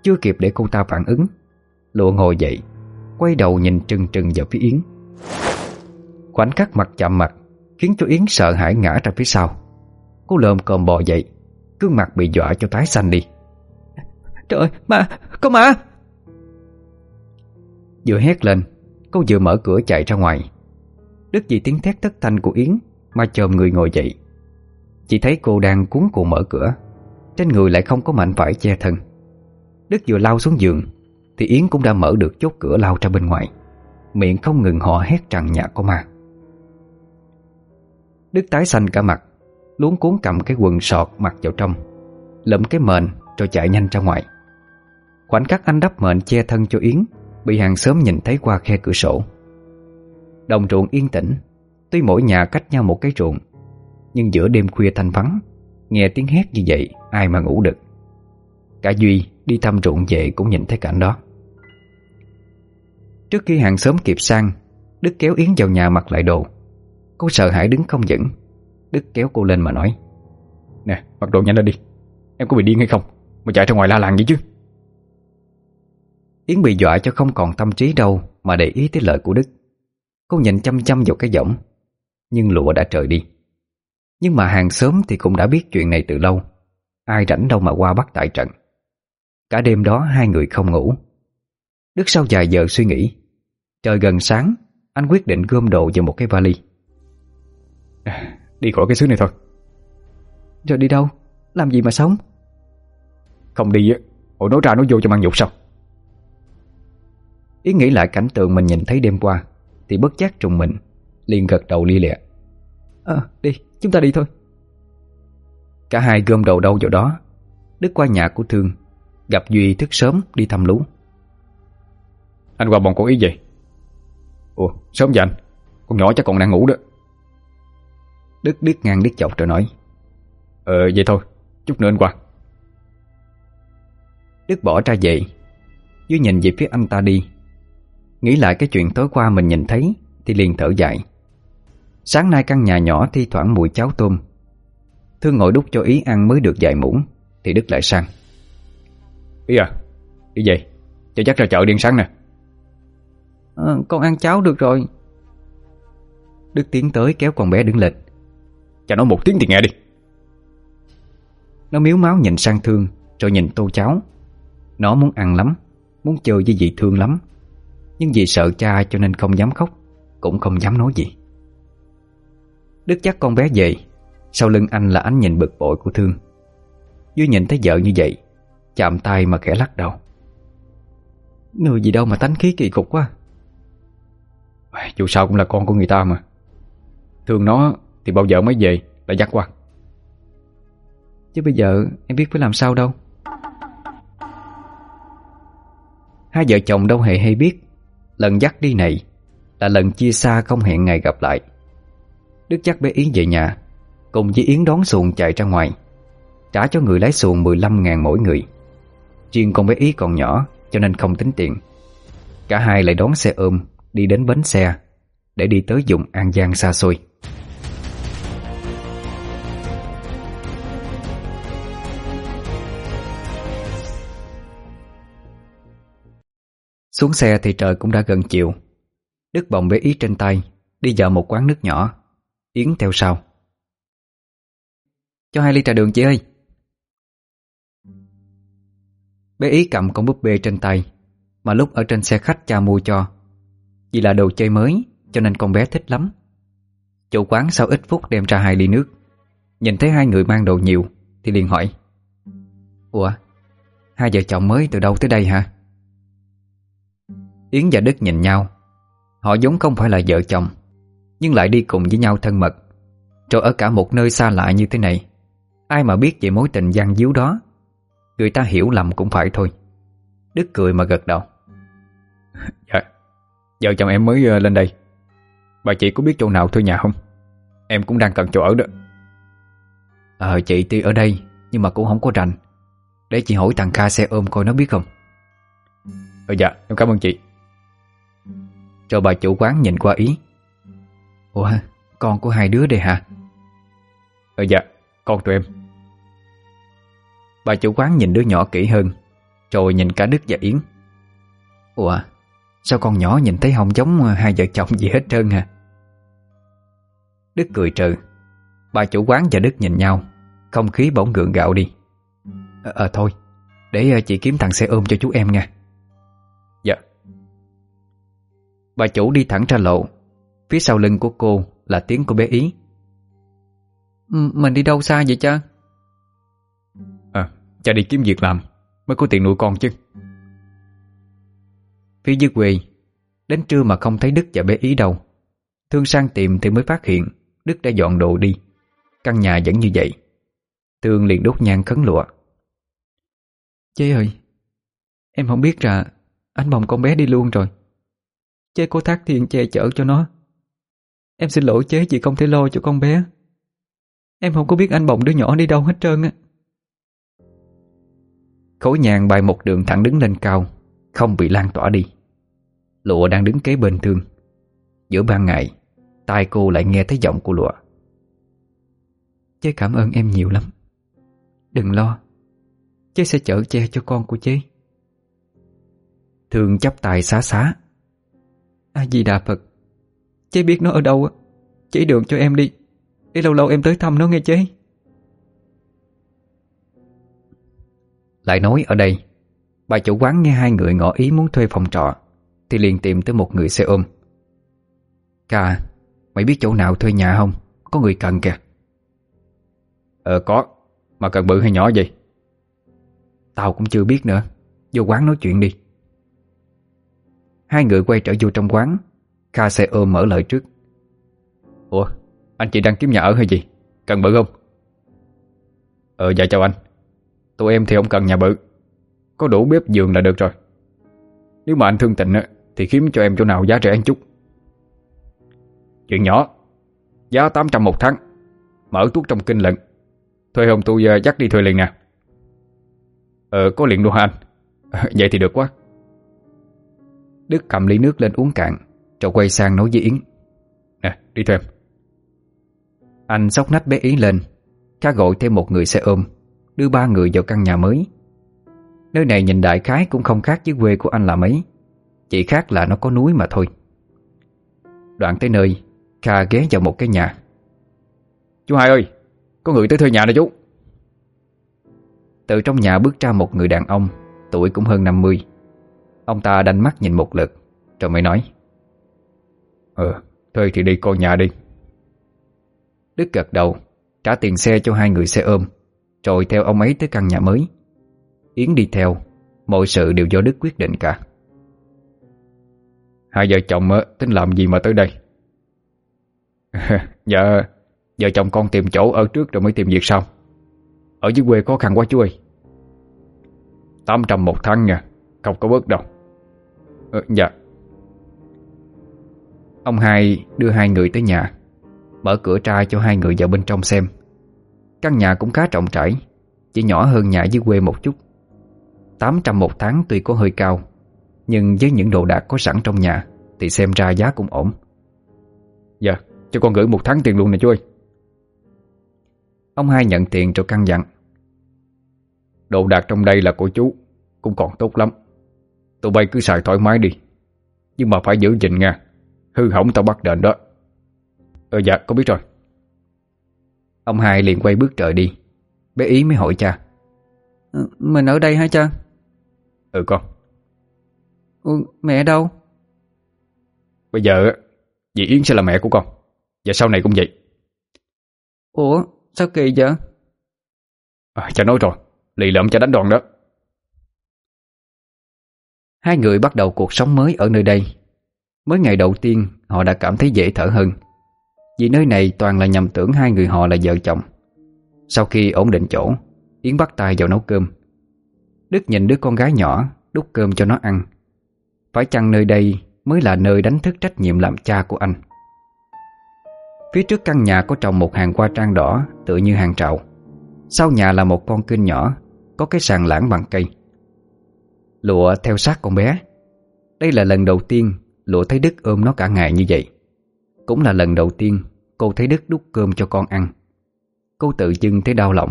[SPEAKER 1] Chưa kịp để cô ta phản ứng Lụa ngồi dậy Quay đầu nhìn trừng trừng vào phía Yến. Khoảnh khắc mặt chạm mặt Khiến cho Yến sợ hãi ngã ra phía sau. Cô lồm cồm bò dậy Gương mặt bị dọa cho tái xanh đi.
[SPEAKER 3] Trời ơi, ma, có ma
[SPEAKER 1] Vừa hét lên Cô vừa mở cửa chạy ra ngoài. Đức vì tiếng thét thất thanh của Yến Mà chồm người ngồi dậy. Chỉ thấy cô đang cuốn cuồng mở cửa, Trên người lại không có mạnh vải che thân. Đức vừa lao xuống giường, Thì Yến cũng đã mở được chốt cửa lao ra bên ngoài. Miệng không ngừng họ hét rằng nhà có ma. Đức tái xanh cả mặt, Luống cuốn cầm cái quần sọt mặc vào trong, Lụm cái mền rồi chạy nhanh ra ngoài. Khoảnh khắc anh đắp mền che thân cho Yến Bị hàng xóm nhìn thấy qua khe cửa sổ. Đồng ruộng yên tĩnh. Tuy mỗi nhà cách nhau một cái ruộng, Nhưng giữa đêm khuya thanh vắng, Nghe tiếng hét như vậy, Ai mà ngủ được. Cả Duy đi thăm ruộng về cũng nhìn thấy cảnh đó. Trước khi hàng xóm kịp sang, Đức kéo Yến vào nhà mặc lại đồ. Cô sợ hãi đứng không vững. Đức kéo cô lên mà nói,
[SPEAKER 2] Nè, mặc đồ nhanh lên đi. Em có bị điên hay không? Mà chạy ra ngoài la làng vậy chứ.
[SPEAKER 1] Yến bị dọa cho không còn tâm trí đâu Mà để ý tới lời của Đức. Cô nhìn chăm chăm vào cái giỏng Nhưng lụa đã trời đi. Nhưng mà hàng xóm thì cũng đã biết chuyện này từ lâu. Ai rảnh đâu mà qua bắt tại trận. Cả đêm đó hai người không ngủ. Đức sau vài giờ suy nghĩ Trời gần sáng Anh quyết định gom đồ vào một cái vali.
[SPEAKER 2] Đi khỏi cái xứ này thôi.
[SPEAKER 3] Rồi đi đâu? Làm gì mà sống?
[SPEAKER 2] Không đi á Ủa nói ra nói vô cho mang nhục sao
[SPEAKER 1] Ý nghĩ lại cảnh tượng mình nhìn thấy đêm qua Thì bất giác trùng mình liền gật đầu lia lịa.
[SPEAKER 3] Ờ đi chúng ta đi thôi.
[SPEAKER 1] Cả hai gom đầu đâu vào đó Đức qua nhà của Thương Gặp Duy thức sớm đi thăm lú.
[SPEAKER 2] Anh qua bọn có ý gì? Ủa sớm vậy anh? Con nhỏ chắc còn đang ngủ đó.
[SPEAKER 1] Đức liếc ngang liếc chọc rồi nói.
[SPEAKER 2] Ờ vậy thôi Chút nữa anh qua.
[SPEAKER 1] Đức bỏ ra vậy Duy nhìn về phía anh ta đi Nghĩ lại cái chuyện tối qua mình nhìn thấy Thì liền thở dài. Sáng nay căn nhà nhỏ thi thoảng mùi cháo tôm. Thương ngồi đút cho Ý ăn mới được vài muỗng Thì Đức lại sang.
[SPEAKER 2] Ý à Đi về Cho chắc ra chợ điên sáng nè.
[SPEAKER 3] À, Con ăn cháo được rồi.
[SPEAKER 1] Đức tiến tới kéo con bé đứng lên.
[SPEAKER 2] Cho nó một tiếng thì nghe đi.
[SPEAKER 1] Nó miếu máu nhìn sang Thương Rồi nhìn tô cháo. Nó muốn ăn lắm Muốn chơi với dì Thương lắm nhưng vì sợ cha cho nên không dám khóc, Cũng không dám nói gì. Đức chắc con bé về, Sau lưng anh là ánh nhìn bực bội của Thương. Duy nhìn thấy vợ như vậy, Chạm tay mà khẽ lắc đầu.
[SPEAKER 3] Người gì đâu mà tánh khí kỳ cục quá.
[SPEAKER 2] Dù sao cũng là con của người ta mà. Thương nó thì bao giờ mới về Là dắt qua.
[SPEAKER 3] Chứ bây giờ em biết phải làm sao đâu.
[SPEAKER 1] Hai vợ chồng đâu hề hay biết. Lần dắt đi này Là lần chia xa không hẹn ngày gặp lại. Đức chắc bé Yến về nhà, Cùng với Yến đón xuồng chạy ra ngoài, Trả cho người lái xuồng 15 ngàn mỗi người. Riêng con bé Ý còn nhỏ, Cho nên không tính tiền. Cả hai lại đón xe ôm, Đi đến bến xe, Để đi tới vùng An Giang xa xôi. Xuống xe thì trời cũng đã gần chiều. Đức bồng bế Ý trên tay, Đi vào một quán nước nhỏ, Yến theo sau. Cho hai ly trà đường chị ơi. Bé Ý cầm con búp bê trên tay, Mà lúc ở trên xe khách cha mua cho. Vì là đồ chơi mới, Cho nên con bé thích lắm. Chủ quán sau ít phút đem ra hai ly nước. Nhìn thấy hai người mang đồ nhiều, Thì liền hỏi. Ủa, Hai vợ chồng mới từ đâu tới đây hả? Yến và Đức nhìn nhau. Họ giống không phải là vợ chồng Nhưng lại đi cùng với nhau thân mật. Rồi ở cả một nơi xa lạ như thế này Ai mà biết về mối tình gian díu đó? Người ta hiểu lầm cũng phải thôi. Đức cười mà gật đầu.
[SPEAKER 2] Dạ Vợ chồng em mới ờ, lên đây. Bà chị có biết chỗ nào thuê nhà không? Em cũng đang cần chỗ ở đó.
[SPEAKER 1] Ờ chị tuy ở đây Nhưng mà cũng không có rành. Để chị hỏi thằng Kha xe ôm coi nó biết không?
[SPEAKER 2] Ờ dạ em cảm ơn chị
[SPEAKER 1] Rồi bà chủ quán nhìn qua ý. Ủa con của hai đứa đây hả?
[SPEAKER 2] Ờ dạ con tụi em.
[SPEAKER 1] Bà chủ quán nhìn đứa nhỏ kỹ hơn Rồi nhìn cả Đức và Yến. Ủa Sao con nhỏ nhìn thấy không giống hai vợ chồng gì hết trơn hả? Đức cười trừ. Bà chủ quán và Đức nhìn nhau Không khí bỗng gượng gạo đi. Ờ à, thôi Để ờ, chị kiếm thằng xe ôm cho chú em nha Bà chủ đi thẳng ra lộ. Phía sau lưng của cô là tiếng của bé Ý.
[SPEAKER 3] Mình đi đâu xa vậy cha?
[SPEAKER 2] À cha đi kiếm việc làm Mới có tiền nuôi con chứ.
[SPEAKER 1] Phía dưới quê Đến trưa mà không thấy Đức và bé Ý đâu. Thương sang tìm thì mới phát hiện Đức đã dọn đồ đi. Căn nhà vẫn như vậy. Thương liền đốt nhang khấn lụa.
[SPEAKER 3] Chế ơi Em không biết là Anh bồng con bé đi luôn rồi Chế cố thác thiên che chở cho nó. Em xin lỗi, chế chị không thể lo cho con bé. Em không có biết anh bồng đứa nhỏ đi đâu hết trơn á.
[SPEAKER 1] Khối nhàn bài một đường thẳng đứng lên cao, Không bị lan tỏa đi. Lụa đang đứng kế bên thương. Giữa ban ngày, Tai cô lại nghe thấy giọng của lụa.
[SPEAKER 3] Chế cảm ơn em nhiều lắm. Đừng lo. Chế sẽ chở che cho con của chế.
[SPEAKER 1] Thương chắp tay xá xá.
[SPEAKER 3] A Di Đà Phật. Chế biết nó ở đâu á. Chỉ đường cho em đi. Để lâu lâu em tới thăm nó nghe chế
[SPEAKER 1] Lại nói ở đây Bà chủ quán nghe hai người ngỏ ý muốn thuê phòng trọ Thì liền tìm tới một người xe ôm. Ca Mày biết chỗ nào thuê nhà không? Có người cần kìa.
[SPEAKER 2] Ờ có Mà cần bự hay nhỏ vậy?
[SPEAKER 1] Tao cũng chưa biết nữa. Vô quán nói chuyện đi Hai người quay trở vô trong quán. Kha xe ôm mở lời trước.
[SPEAKER 2] Ủa, anh chị đang kiếm nhà ở hay gì? Cần bự không? Ờ dạ chào anh. Tụi em thì không cần nhà bự. Có đủ bếp giường là được rồi. Nếu mà anh thương tình Thì kiếm cho em chỗ nào giá rẻ một chút. Chuyện nhỏ. Giá 800 một tháng. Mở tuốt trong kinh lận. Thuê hôm tôi ờ, dắt đi thuê liền nè. Ờ có liền luôn hả anh? Vậy thì được quá.
[SPEAKER 1] Đức cầm ly nước lên uống cạn. Rồi quay sang nói với Yến.
[SPEAKER 2] Nè đi thuê em
[SPEAKER 1] Anh sóc nách bé Yến lên. Khá gọi thêm một người xe ôm Đưa ba người vào căn nhà mới. Nơi này nhìn đại khái cũng không khác với quê của anh là mấy. Chỉ khác là nó có núi mà thôi. Đoạn tới nơi Kha ghé vào một cái nhà.
[SPEAKER 2] Chú hai ơi Có người tới thuê nhà nè chú.
[SPEAKER 1] Từ trong nhà bước ra một người đàn ông Tuổi cũng hơn 50 Ông ta đanh mắt nhìn một lượt, Rồi mới nói
[SPEAKER 2] Ờ thuê thì đi coi nhà đi.
[SPEAKER 1] Đức gật đầu, Trả tiền xe cho hai người xe ôm, Rồi theo ông ấy tới căn nhà mới. Yến đi theo, Mọi sự đều do Đức quyết định cả.
[SPEAKER 2] Hai vợ chồng tính làm gì mà tới đây? Dạ Vợ chồng con tìm chỗ ở trước rồi mới tìm việc sau. Ở dưới quê khó khăn quá chú ơi. 800 một tháng nha, Không có bớt đâu ờ, Dạ.
[SPEAKER 1] Ông hai đưa hai người tới nhà Mở cửa ra cho hai người vào bên trong xem. Căn nhà cũng khá rộng trải Chỉ nhỏ hơn nhà dưới quê một chút. 800 một tháng tuy có hơi cao Nhưng với những đồ đạc có sẵn trong nhà Thì xem ra giá cũng ổn.
[SPEAKER 2] Dạ cho con gửi một tháng tiền luôn nè chú ơi.
[SPEAKER 1] Ông hai nhận tiền rồi căn dặn.
[SPEAKER 2] Đồ đạc trong đây là của chú Cũng còn tốt lắm. Tụi bay cứ xài thoải mái đi. Nhưng mà phải giữ gìn nha. Hư hỏng tao bắt đền đó. Ờ dạ con biết rồi.
[SPEAKER 1] Ông hai liền quay bước trời đi. Bé Ý mới hỏi cha.
[SPEAKER 3] Ừ, Mình ở đây hả cha?
[SPEAKER 2] Ừ con.
[SPEAKER 3] Ừ, Mẹ đâu?
[SPEAKER 2] Bây giờ Dì Yến sẽ là mẹ của con. Và sau này cũng vậy.
[SPEAKER 3] Ủa sao kỳ vậy?
[SPEAKER 2] À, Cha nói rồi. Lì lợm cha đánh đòn đó
[SPEAKER 1] Hai người bắt đầu cuộc sống mới ở nơi đây. Mới ngày đầu tiên, Họ đã cảm thấy dễ thở hơn. Vì nơi này toàn là nhầm tưởng hai người họ là vợ chồng. Sau khi ổn định chỗ, Yến bắt tay vào nấu cơm. Đức nhìn đứa con gái nhỏ, Đút cơm cho nó ăn. Phải chăng nơi đây mới là nơi đánh thức trách nhiệm làm cha của anh? Phía trước căn nhà có trồng một hàng hoa trang đỏ, Tựa như hàng trậu Sau nhà là một con kênh nhỏ, Có cái sàn lãng bằng cây. Lụa theo sát con bé. Đây là lần đầu tiên Lụa thấy Đức ôm nó cả ngày như vậy. Cũng là lần đầu tiên Cô thấy Đức đút cơm cho con ăn. Cô tự dưng thấy đau lòng.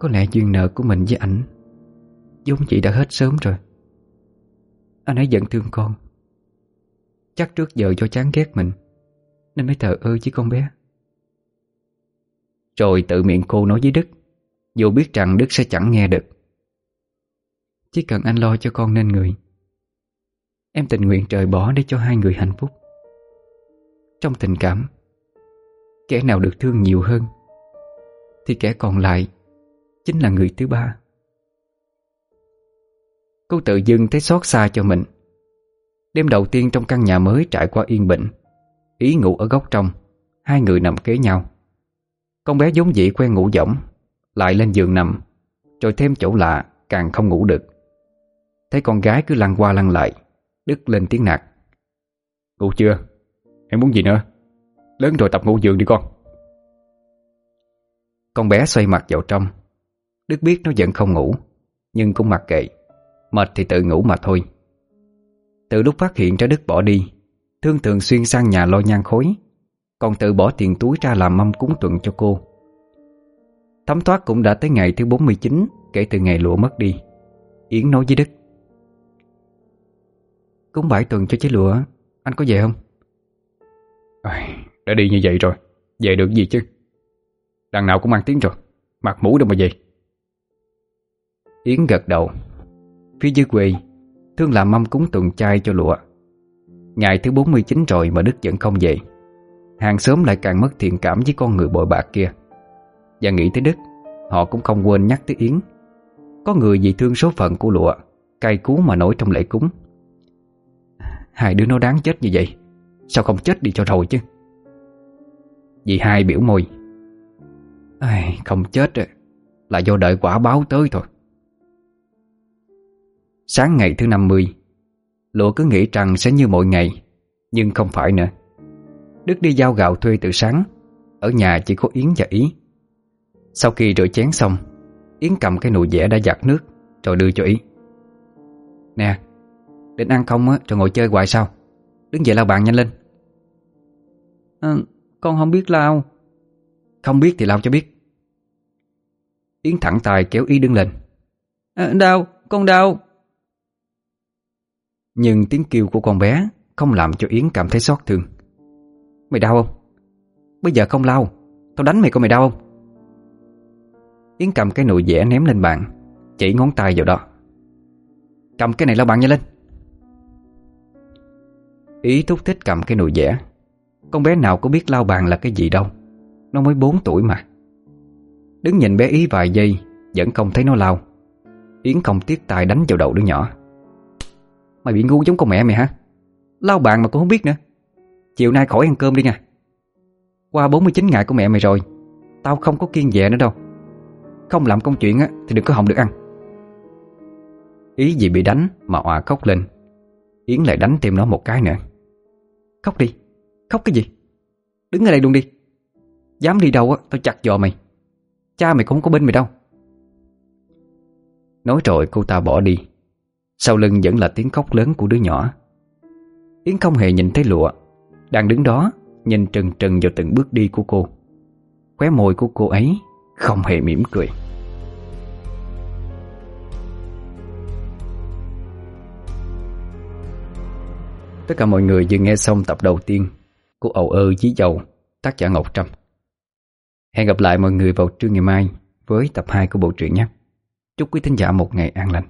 [SPEAKER 1] Có lẽ duyên nợ của mình với ảnh giống chị đã hết sớm rồi. Anh ấy giận thương con. Chắc trước giờ cho chán ghét mình, Nên mới thờ ơ với con bé. Rồi tự miệng cô nói với Đức, Dù biết rằng Đức sẽ chẳng nghe được. Chỉ cần anh lo cho con nên người. Em tình nguyện trời bỏ để cho hai người hạnh phúc. Trong tình cảm, Kẻ nào được thương nhiều hơn Thì kẻ còn lại Chính là người thứ ba. Cô tự dưng thấy xót xa cho mình. Đêm đầu tiên trong căn nhà mới trải qua yên bình, Ý ngủ ở góc trong, Hai người nằm kế nhau. Con bé giống dĩ quen ngủ võng, Lại lên giường nằm, Rồi thêm chỗ lạ, càng không ngủ được. Thấy con gái cứ lăn qua lăn lại, Đức lên tiếng nạt.
[SPEAKER 2] Ngủ chưa? Em muốn gì nữa? Lớn rồi tập ngủ giường đi con.
[SPEAKER 1] Con bé xoay mặt vào trong. Đức biết nó vẫn không ngủ, Nhưng cũng mặc kệ. Mệt thì tự ngủ mà thôi. Từ lúc phát hiện ra Đức bỏ đi, Thương thường xuyên sang nhà lo nhang khối. Còn tự bỏ tiền túi ra làm mâm cúng tuần cho cô. Thấm thoát cũng đã tới ngày thứ 49 Kể từ ngày lụa mất đi. Yến nói với Đức Cúng bảy tuần cho chế lụa. Anh có về không?
[SPEAKER 2] À, đã đi như vậy rồi. Về được gì chứ? Đằng nào cũng mang tiếng rồi. Mặt mũi đâu mà về.
[SPEAKER 1] Yến gật đầu. Phía dưới quê Thương làm mâm cúng tuần chay cho lụa. Ngày thứ 49 rồi mà Đức vẫn không về. Hàng xóm lại càng mất thiện cảm với con người bội bạc kia. Và nghĩ tới Đức Họ cũng không quên nhắc tới Yến. Có người vì thương số phận của lụa Cay cú mà nổi trong lễ cúng Hai đứa nó đáng chết như vậy Sao không chết đi cho rồi chứ? Dì hai biểu môi. Ai, Không chết Là do đợi quả báo tới thôi. Sáng ngày thứ 50 Lụa cứ nghĩ rằng sẽ như mọi ngày Nhưng không phải nữa. Đức đi giao gạo thuê từ sáng Ở nhà chỉ có Yến và Ý. Sau khi rửa chén xong Yến cầm cái nồi dẻ đã giặt nước Rồi đưa cho Ý. Nè Định ăn không á, rồi ngồi chơi hoài sao? Đứng dậy lau bàn nhanh lên.
[SPEAKER 3] À, Con không biết lau
[SPEAKER 1] Không biết thì lau cho biết. Yến thẳng tay kéo Ý đứng lên.
[SPEAKER 3] À, Đau, con đau
[SPEAKER 1] Nhưng tiếng kêu của con bé Không làm cho Yến cảm thấy xót thương. Mày đau không? Bây giờ không lau Tao đánh mày có mày đau không? Yến cầm cái nồi dẻ ném lên bàn Chỉ ngón tay vào đó. Cầm cái này lau bàn nhanh lên Ý thúc thích cầm cái nồi dẻ. Con bé nào có biết lau bàn là cái gì đâu. Nó mới 4 tuổi mà. Đứng nhìn bé Ý vài giây, Vẫn không thấy nó lau. Yến không tiếc tài đánh vào đầu đứa nhỏ. Mày bị ngu giống con mẹ mày hả? Lau bàn mà cũng không biết nữa. Chiều nay khỏi ăn cơm đi nha. Qua 49 ngày của mẹ mày rồi, Tao không có kiên dè nữa đâu. Không làm công chuyện á, thì đừng có hòng được ăn. Ý gì bị đánh mà òa khóc lên. Yến lại đánh thêm nó một cái nữa. Khóc đi. Khóc cái gì? Đứng ở đây luôn đi. Dám đi đâu á, tao chặt giò mày. Cha mày cũng không có bên mày đâu. Nói rồi cô ta bỏ đi. Sau lưng vẫn là tiếng khóc lớn của đứa nhỏ. Yến không hề nhìn thấy lụa. Đang đứng đó, Nhìn trừng trừng vào từng bước đi của cô. Khóe môi của cô ấy Không hề mỉm cười. Tất cả mọi người vừa nghe xong tập đầu tiên của Âu ơ dí dầu, tác giả Ngọc Trâm. Hẹn gặp lại mọi người vào trưa ngày mai với tập 2 của bộ truyện nhé. Chúc quý thính giả một ngày an lành.